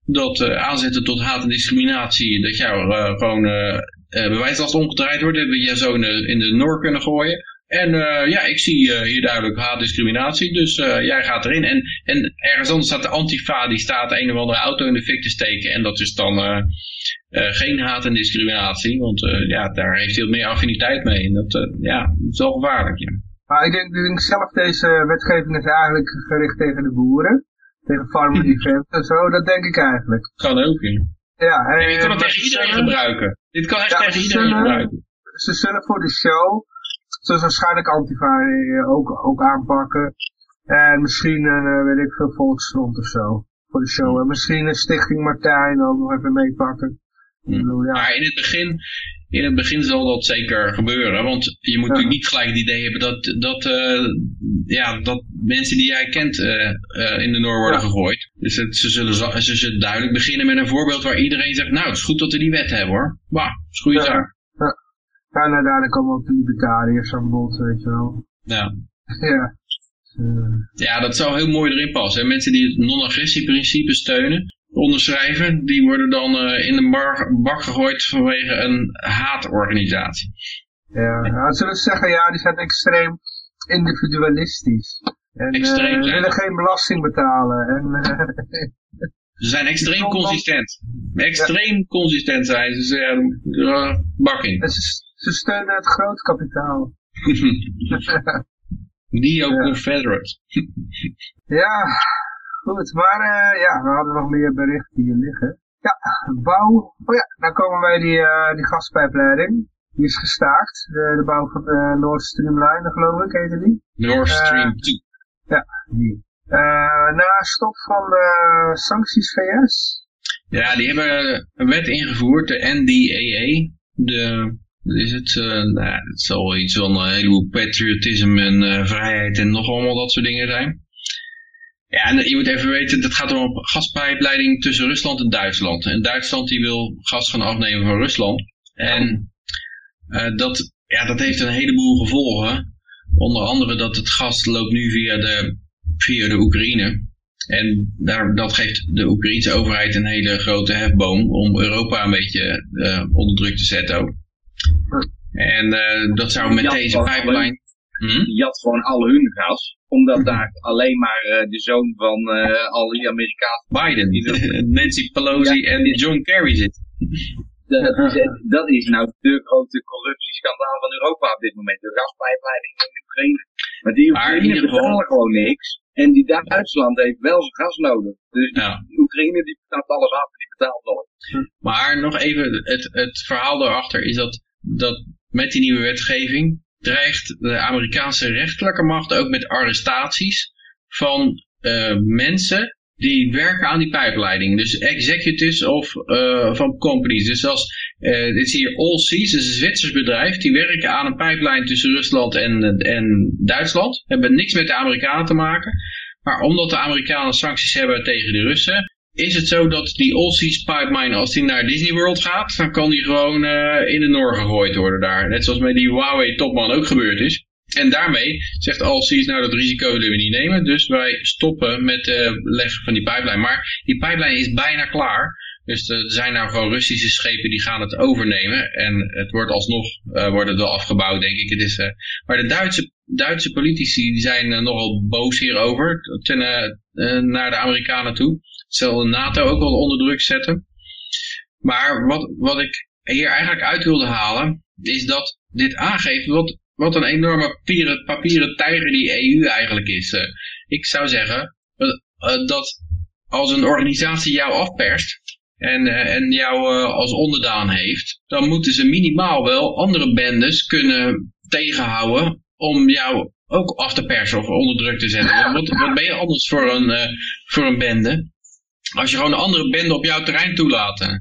dat uh, aanzetten tot haat en discriminatie, dat jou uh, gewoon uh, bewijslast omgedraaid wordt, dat we je zo in de, noor kunnen gooien. En ja, ik zie hier duidelijk haatdiscriminatie, dus jij gaat erin. En, en ergens anders staat de antifa, die staat een of andere auto in de fik te steken. En dat is dan geen haat en discriminatie, want ja, daar heeft hij meer affiniteit mee. En dat, ja, dat is wel gevaarlijk. Maar ik denk, ik denk zelf, deze wetgeving is eigenlijk gericht tegen de boeren tegen Farmer Defense en zo, dat denk ik eigenlijk. Kan ook, ja. Ja, en, je kan het tegen iedereen gebruiken. Dit kan echt ja, tegen iedereen zullen, gebruiken. Ze zullen voor de show, zoals waarschijnlijk Antifa eh, ook, ook aanpakken. En misschien een, uh, weet ik veel, Volksfront of zo. Voor de show. En misschien een Stichting Martijn ook nog even meepakken. Hmm. ja. Maar in het begin in het begin zal dat zeker gebeuren. Want je moet natuurlijk niet gelijk het idee hebben dat, dat, uh, ja, dat mensen die jij kent uh, uh, in de Noor worden gegooid. Dus het, ze, zullen, ze zullen duidelijk beginnen met een voorbeeld waar iedereen zegt, nou het is goed dat we die wet hebben hoor. Bah, is goede ja. zaak. Ja. ja, en uiteindelijk komen ook de libertariërs aan bod, weet je wel. Ja. ja. Ja, dat zou heel mooi erin passen. Mensen die het non-agressieprincipe steunen, onderschrijven, die worden dan uh, in de bak gegooid vanwege een haatorganisatie. Ja, nou, zullen ze zeggen, ja, die zijn extreem individualistisch. En extreem, uh, willen geen belasting betalen. En, uh, ze zijn extreem consistent. Extreem ja. consistent zijn ze. Ze uh, bak in. Ze, ze, steunen het grootkapitaal. Neo-Confederate. ja, Goed, maar uh, ja, we hadden nog meer berichten hier liggen. Ja, bouw. Oh ja, dan komen wij die, uh, die gaspijpleiding. Die is gestaakt. De, de bouw van de Nord Stream Line, geloof ik, heette die. Nord Stream 2. Uh, ja, die. na stop van de sancties VS. Ja, die hebben een wet ingevoerd, de NDAA. De, is het, uh, nou, het zal iets van een heleboel patriotisme en vrijheid en nog allemaal dat soort dingen zijn. Ja, en je moet even weten, dat gaat om een gaspijpleiding tussen Rusland en Duitsland. En Duitsland die wil gas gaan afnemen van Rusland. En uh, dat, ja, dat heeft een heleboel gevolgen. Onder andere dat het gas loopt nu via de, via de Oekraïne. En daar, dat geeft de Oekraïnse overheid een hele grote hefboom om Europa een beetje uh, onder druk te zetten ook. En uh, dat zou met deze pipeline... Hm? Jat gewoon al hun gas, omdat daar alleen maar uh, de zoon van al die Amerikaanse... Biden, Nancy Pelosi ja. en John Kerry zit. Dat is, dat is nou de grote corruptieschandaal van Europa op dit moment. De gaspijpleiding in Oekraïne. Maar die Oekraïne betalen gewoon niks. En die Duitsland heeft wel zijn gas nodig. Dus ja. Oekraïne die betaalt alles af en die betaalt nooit. Maar nog even, het, het verhaal daarachter is dat, dat met die nieuwe wetgeving dreigt de Amerikaanse rechterlijke macht ook met arrestaties van uh, mensen die werken aan die pijpleiding. Dus executives of uh, van companies. Dus als, uh, dit is hier Allseas, dat is een Zwitsers bedrijf, die werken aan een pijplijn tussen Rusland en, en Duitsland. Hebben niks met de Amerikanen te maken. Maar omdat de Amerikanen sancties hebben tegen de Russen, is het zo dat die Allseas pipeline, als die naar Disney World gaat, dan kan die gewoon uh, in de Noor gegooid worden daar. Net zoals met die Huawei topman ook gebeurd is. En daarmee zegt Allseas, nou dat risico willen we niet nemen, dus wij stoppen met het uh, leggen van die pipeline. Maar die pipeline is bijna klaar. Dus er zijn nou gewoon Russische schepen die gaan het overnemen. En het wordt alsnog uh, wordt het wel afgebouwd, denk ik. Het is, uh, maar de Duitse, Duitse politici die zijn nogal boos hierover ten, naar de Amerikanen toe. Zal de NATO ook wel onder druk zetten. Maar wat, wat ik hier eigenlijk uit wilde halen, is dat dit aangeeft wat wat een enorme papieren, papieren tijger die EU eigenlijk is. Uh, ik zou zeggen uh, dat als een organisatie jou afperst en, en jou als onderdaan heeft, dan moeten ze minimaal wel andere bendes kunnen tegenhouden om jou ook af te persen of onder druk te zetten. Wat, wat ben je anders voor een, voor een bende? Als je gewoon een andere bende op jouw terrein toelaat.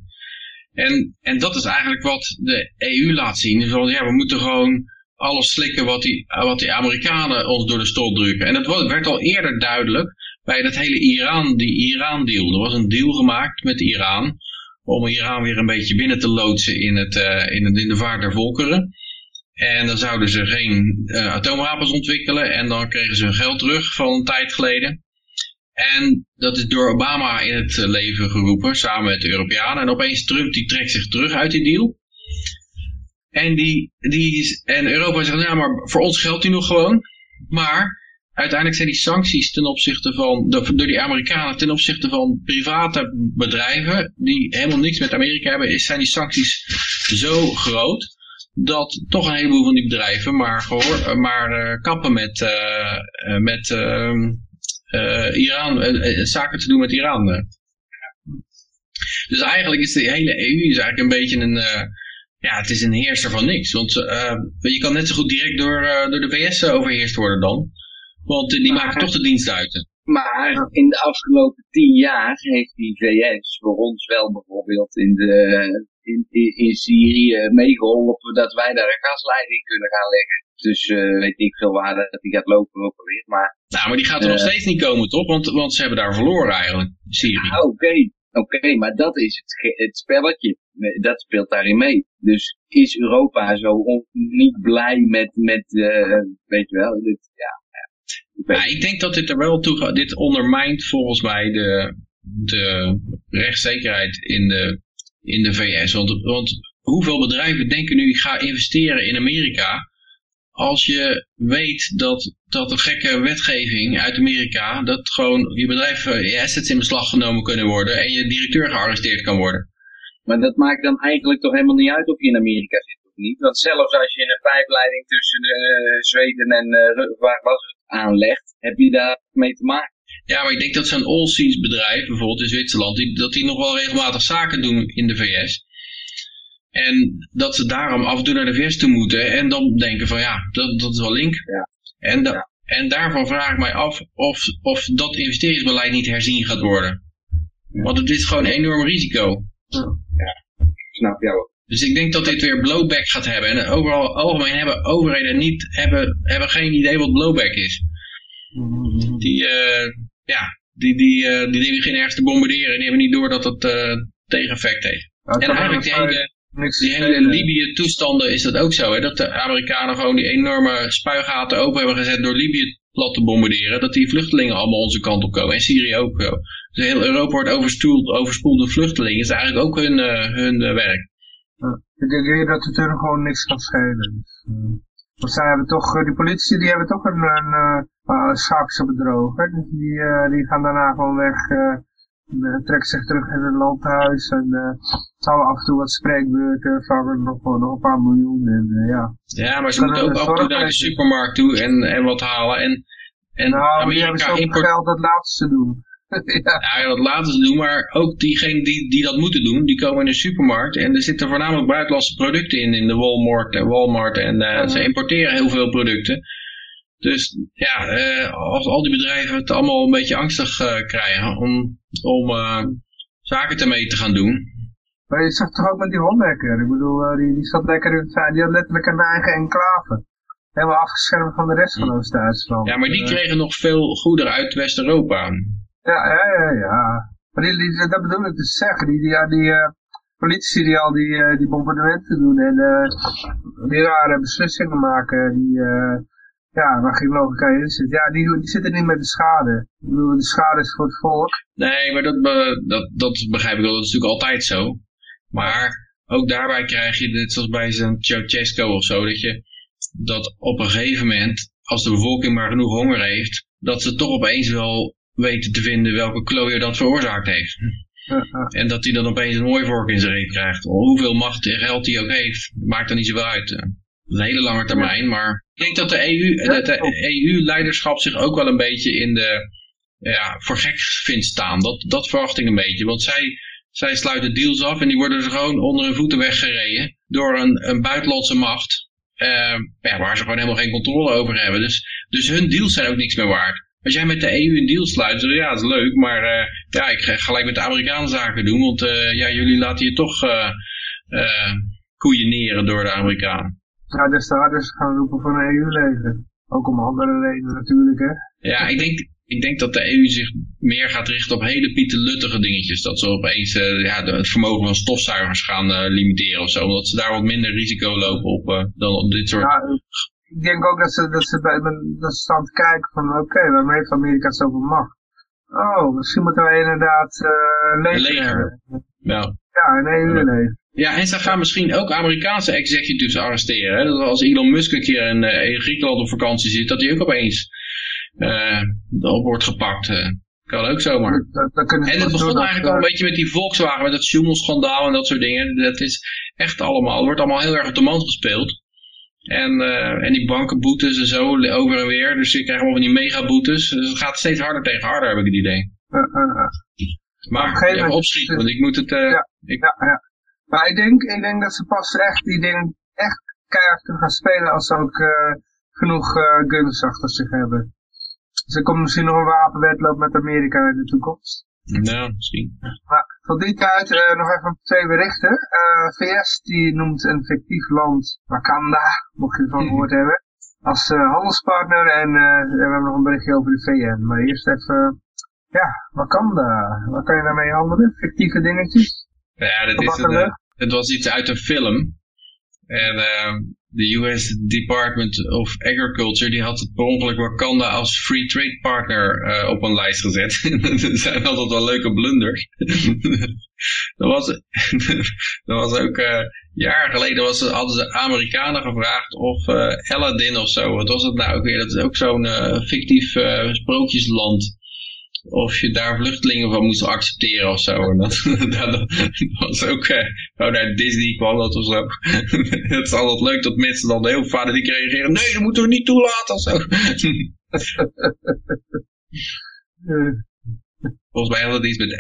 En, en dat is eigenlijk wat de EU laat zien. Dus ja, we moeten gewoon alles slikken wat die, wat die Amerikanen ons door de strot drukken. En dat werd al eerder duidelijk bij dat hele Iran, die Iran-deal. Er was een deal gemaakt met Iran om Iran weer een beetje binnen te loodsen in, het, uh, in, de vaart der volkeren. En dan zouden ze geen uh, atoomwapens ontwikkelen en dan kregen ze hun geld terug van een tijd geleden. En dat is door Obama in het leven geroepen, samen met de Europeanen. En opeens Trump die trekt zich terug uit die deal. En, die, die, en Europa zegt, ja, maar voor ons geldt die nog gewoon. Maar uiteindelijk zijn die sancties ten opzichte van, door die Amerikanen ten opzichte van private bedrijven die helemaal niks met Amerika hebben, zijn die sancties zo groot dat toch een heleboel van die bedrijven maar, gehoor, maar uh, kappen met, met uh, Iran, zaken te doen met Iran. Dus eigenlijk is de hele EU is eigenlijk een beetje een ja, het is een heerser van niks. Want je kan net zo goed direct door, door de VS eh, overheerst worden dan. Want die maar, maken toch de dienst uit. Maar in de afgelopen tien jaar heeft die VS voor ons wel bijvoorbeeld in, de, in, in, in Syrië meegeholpen dat wij daar een gasleiding kunnen gaan leggen. Dus uh, weet ik veel waar dat die gaat lopen ook alweer. Maar, nou, maar die gaat er nog steeds niet komen, toch? Want, want ze hebben daar verloren eigenlijk, Syrië. Ah, oké, Oké, maar dat is het, het spelletje. Dat speelt daarin mee. Dus is Europa zo niet blij met, met uh, weet je wel, dit, ja. ja. ik denk dat dit er wel toe gaat. Dit ondermijnt volgens mij de, de rechtszekerheid in de, in de VS. Want, want hoeveel bedrijven denken nu, ik ga investeren in Amerika als je weet dat, dat een gekke wetgeving uit Amerika, dat gewoon je bedrijf, eh, je assets in beslag genomen kunnen worden en je directeur gearresteerd kan worden. Maar dat maakt dan eigenlijk toch helemaal niet uit of je in Amerika zit of niet. Want zelfs als je een pijpleiding tussen uh, Zweden en uh, waar was het aanlegt, heb je daar mee te maken. Ja, maar ik denk dat zo'n Allseas bedrijf, bijvoorbeeld in Zwitserland, die, dat die nog wel regelmatig zaken doen in de VS. En dat ze daarom af en toe naar de VS toe moeten. En dan denken van ja, dat, dat is wel link. Ja. En, da en daarvan vraag ik mij af of, of dat investeringsbeleid niet herzien gaat worden. Want het is gewoon een enorm risico. Ja, ik snap jou Dus ik denk dat dit weer blowback gaat hebben. En overal algemeen hebben overheden niet, hebben, hebben geen idee wat blowback is. Die, uh, ja, die, die, uh, die, die beginnen ergens te bombarderen en die hebben niet door dat het uh, tegeneffect heeft. en eigenlijk de hele, Die hele Libië-toestanden is dat ook zo, hè? dat de Amerikanen gewoon die enorme spuigaten open hebben gezet door Libië plat te bombarderen, dat die vluchtelingen allemaal onze kant op komen. En Syrië ook zo. Dus heel Europa wordt overspoeld, overspoeld door vluchtelingen. Dat is eigenlijk ook hun, uh, hun uh, werk. Ik denk dat het er gewoon niks kan schelen. Dus, want zij hebben toch, die politici die hebben toch een, een. Dus die, die gaan daarna gewoon weg uh, trekken zich terug in het landhuis en uh, houden af en toe wat spreekbeurten, vangen nog, nog een paar miljoen. En, uh, ja. ja, maar ze moeten ook af en toe naar de supermarkt toe en, en wat halen. En, en nou, Amerika import... geld, dat ze doen. ja. ja, dat laten ze doen, maar ook diegenen die, die dat moeten doen, die komen in de supermarkt en er zitten voornamelijk buitenlandse producten in, in de Walmart, Walmart en -huh. ze importeren heel veel producten. Dus ja, uh, als al die bedrijven het allemaal een beetje angstig uh, krijgen om, om uh, zaken ermee te gaan doen. Maar je zag toch ook met die Hollander, ik bedoel, die, die zat lekker in die had letterlijk een eigen enclave. Helemaal afgeschermd van de rest van Oost-Duitsland. Ja, maar die kregen nog veel goederen uit West-Europa. Ja, ja, ja, ja. Maar die, die, dat bedoel ik dus zeggen, die, die, die politici die al die, die bombardementen doen en die rare beslissingen maken, die ja, waar geen logica in zit. Ja, die, die zitten niet met de schade. Ik bedoel, de schade is voor het volk. Nee, maar dat, dat, dat begrijp ik wel. Dat is natuurlijk altijd zo. Maar ook daarbij krijg je, net zoals bij zo'n Ceausescu of zo, dat je dat op een gegeven moment, als de bevolking maar genoeg honger heeft, dat ze toch opeens wel weten te vinden welke klooier dat veroorzaakt heeft. En dat hij dan opeens een hooivork in zijn reet krijgt. Hoeveel macht en geld hij ook heeft, maakt er niet zoveel uit een hele lange termijn. Maar ik denk dat de EU, dat de EU-leiderschap zich ook wel een beetje in de, ja, voor gek vindt staan. Dat, dat verwacht ik een beetje. Want zij, zij sluiten deals af en die worden er gewoon onder hun voeten weggereden door een, een buitenlandse macht. Uh, ja, waar ze gewoon helemaal geen controle over hebben. Dus, dus hun deals zijn ook niks meer waard. Als jij met de EU een deal sluit, dan ja, dat is leuk, maar uh, ja, ik ga gelijk met de Amerikanen zaken doen, want uh, ja, jullie laten je toch koeieneren door de Amerikanen. Ja, des te harder gaan roepen voor een EU-leger. Ook om andere redenen natuurlijk, hè. Ja, ik denk, ik denk dat de EU zich meer gaat richten op hele pieteluttige dingetjes. Dat ze opeens uh, ja, het vermogen van stofzuigers gaan uh, limiteren of zo. Omdat ze daar wat minder risico lopen op uh, dan op dit soort... Ja, ik denk ook dat ze, dat ze, bij, dat ze staan te kijken van oké, okay, waarom heeft Amerika zoveel macht? Oh, misschien moeten wij inderdaad leger, leger. Ja. ja, een EU-leger. Ja, en ze gaan misschien ook Amerikaanse executives arresteren. Hè? Dat als Elon Musk een keer in, uh, in Griekenland op vakantie zit, dat hij ook opeens uh, op wordt gepakt. Uh, kan ook zomaar. Dat, dat en het begon eigenlijk al een beetje met die Volkswagen, met dat Schumel-schandaal en dat soort dingen. Dat is echt allemaal, het wordt allemaal heel erg op de man gespeeld. En, en die bankenboetes en zo, over en weer. Dus je krijgt allemaal van die megaboetes. Dus het gaat steeds harder tegen harder, heb ik het idee. Maar even opschieten, want ik moet het... ja, ik, ja, ja. Maar ik denk, ik denk dat ze pas echt die dingen echt keihard kunnen gaan spelen als ze ook uh, genoeg uh, guns achter zich hebben. Dus er komt misschien nog een wapenwetloop met Amerika in de toekomst. Nou, misschien. Maar tot die tijd uh, nog even twee berichten. VS die noemt een fictief land Wakanda, mocht je ervan gehoord hebben, als handelspartner. En we hebben nog een berichtje over de VN. Maar eerst even, ja, Wakanda. Wat kan je daarmee handelen? Fictieve dingetjes? Ja, dat is een, het was iets uit een film. En uh, de US Department of Agriculture die had het per ongeluk Wakanda als free trade partner uh, op een lijst gezet. dat zijn altijd wel leuke blunders. dat, was, dat was ook uh, jaren geleden was, hadden ze Amerikanen gevraagd of uh, Aladdin of zo. Wat was het nou ook weer? Dat is ook zo'n fictief sprookjesland of je daar vluchtelingen van moest accepteren of zo. En dat, dat, was ook, uh, oh, naar Disney kwam dat of zo. het is altijd leuk dat mensen dan heel fanatiek reageren. Nee, dat moeten we niet toelaten of zo. Volgens mij had het iets met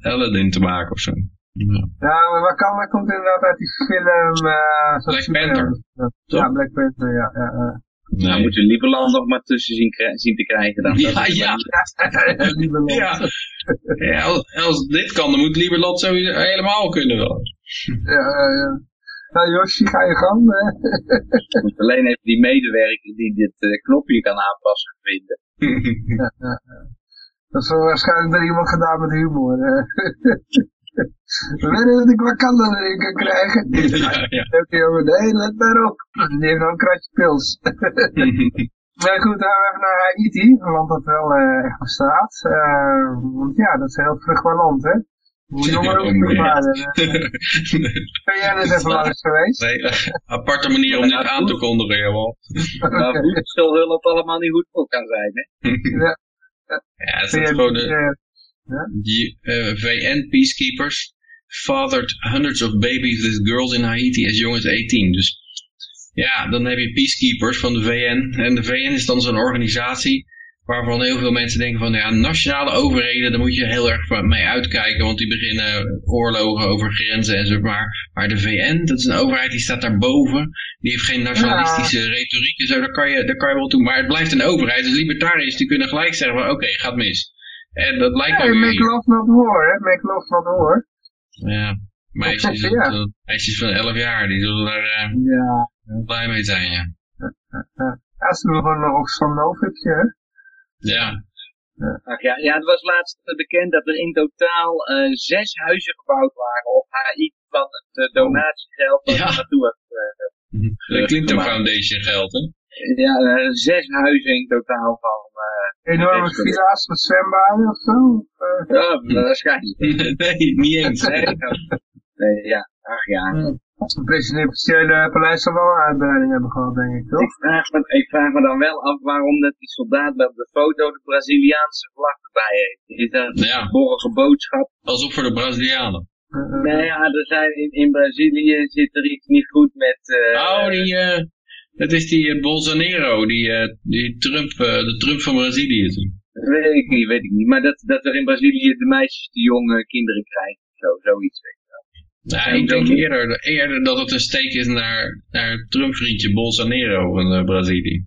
Aladdin te maken of zo. Ja, ja maar kan, komt inderdaad uit die film... Uh, Black Panther. Ja, Black Panther, ja. ja, ja. Nee. Nou, moet je Lieberland nog maar tussen zien, zien te krijgen. Dan. Ja, ja. ja. ja. als, als, dit kan, dan moet Lieberland zo helemaal kunnen wel. Ja, ja. Nou Josje, ga je gang. Je moet alleen even die medewerker die dit uh, knopje kan aanpassen vinden. ja, ja, Dat is waarschijnlijk door iemand gedaan met humor. We weten dat ik Wakanda erin kan krijgen. Ja, ja. Jongen, nee, let maar op. Die heeft nog een kratje pils. Maar goed, dan gaan we even naar Haiti, een land dat wel eh, echt bestaat. Eh, want ja, dat is een heel vruchtbaar land, hè. Hoe jonger, hoe vruchtbaar. VN is even langs geweest. Nee, eh, aparte manier om dit aan te kondigen, jawel. Waar voedselhulp allemaal niet goed voor kan zijn. Hè? Ja, het is gewoon de, die eh, VN-peacekeepers fathered hundreds of babies with girls in Haiti as young as 18. Dus ja, dan heb je peacekeepers van de VN. En de VN is dan zo'n organisatie waarvan heel veel mensen denken van ja, nationale overheden, daar moet je heel erg mee uitkijken, want die beginnen oorlogen over grenzen en zo. Maar, maar de VN, dat is een overheid die staat daarboven, die heeft geen nationalistische retoriek en zo, daar kan, je, daar kan je wel toe. Maar het blijft een overheid, dus libertariërs die kunnen gelijk zeggen van oké, gaat mis. En dat lijkt me make love not war, hè. Make love not war. Ja, meisjes, Ja. eh, meisjes van 11 jaar, die zullen daar eh, Ja. blij mee zijn, ja. Ja, ze doen gewoon een Oxfam Novipje, hè. Ja, Ach ja, ja, het was laatst bekend dat er in totaal eh, zes huizen gebouwd waren op Haiti van het donatiegeld dat Ja. naartoe heeft. eh, de Clinton maar- Foundation geld, hè? Ja, eh, zes huizen in totaal van. eh, Enorme villa's met zwembaden of zo. Eh, Ja, waarschijnlijk. nee, niet eens. Nee, nee, ja, ach ja. Het presidentiële paleis zal wel een uitbreiding hebben gehad, denk ik, toch? Ik vraag, me, ik vraag me dan wel af waarom dat die soldaat bij de foto de Braziliaanse vlag erbij heeft. Is dat een Ja. borrige boodschap? Alsof voor de Brazilianen. Nee, ja, er zijn in, in Brazilië zit er iets niet goed met... eh, Oh, die, dat is die eh, Bolsonaro, die, eh, die Trump, eh, de Trump van Brazilië. toen. Weet ik niet, weet ik niet. Maar dat, dat er in Brazilië de meisjes de jonge kinderen krijgen. Zo, zoiets. Weet je wel. Nou, ik denk eerder, eerder dat het een steek is naar, naar Trump-vriendje Bolsonaro van Brazilië.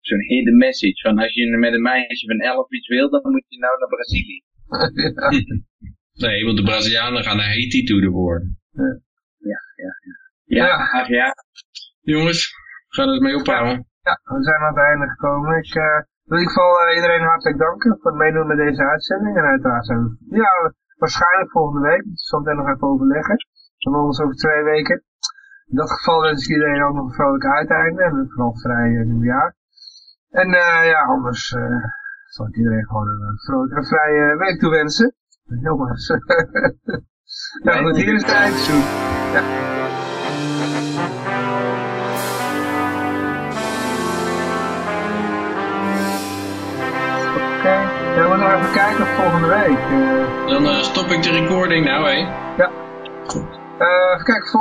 Zo'n hidden message. Van als je met een meisje van 11 iets wil, dan moet je nou naar Brazilië. Nee, want de Brazilianen gaan naar Haiti toe de woorden. Ja, Ja. ach ja. Jongens, we gaan het mee ophouden. Ja, we zijn aan het einde gekomen. Ik eh, wil in ieder geval eh, iedereen hartelijk danken voor het meedoen met deze uitzending. En uiteraard zijn we, ja, waarschijnlijk volgende week. Dat zal meteen nog even overleggen. Dan we over twee weken. In dat geval wens ik iedereen ook nog een vrolijk uiteinde. En vooral vrij uh, nieuwjaar. En eh, ja, anders eh, zal ik iedereen gewoon een eh, vrolijke en vrije week toewensen. Jongens. ja, goed, hier is de eindzoek. Oké, ja, nog even kijken of volgende week. Dan eh, stop ik de recording nou, hé. eh, even kijken, vol-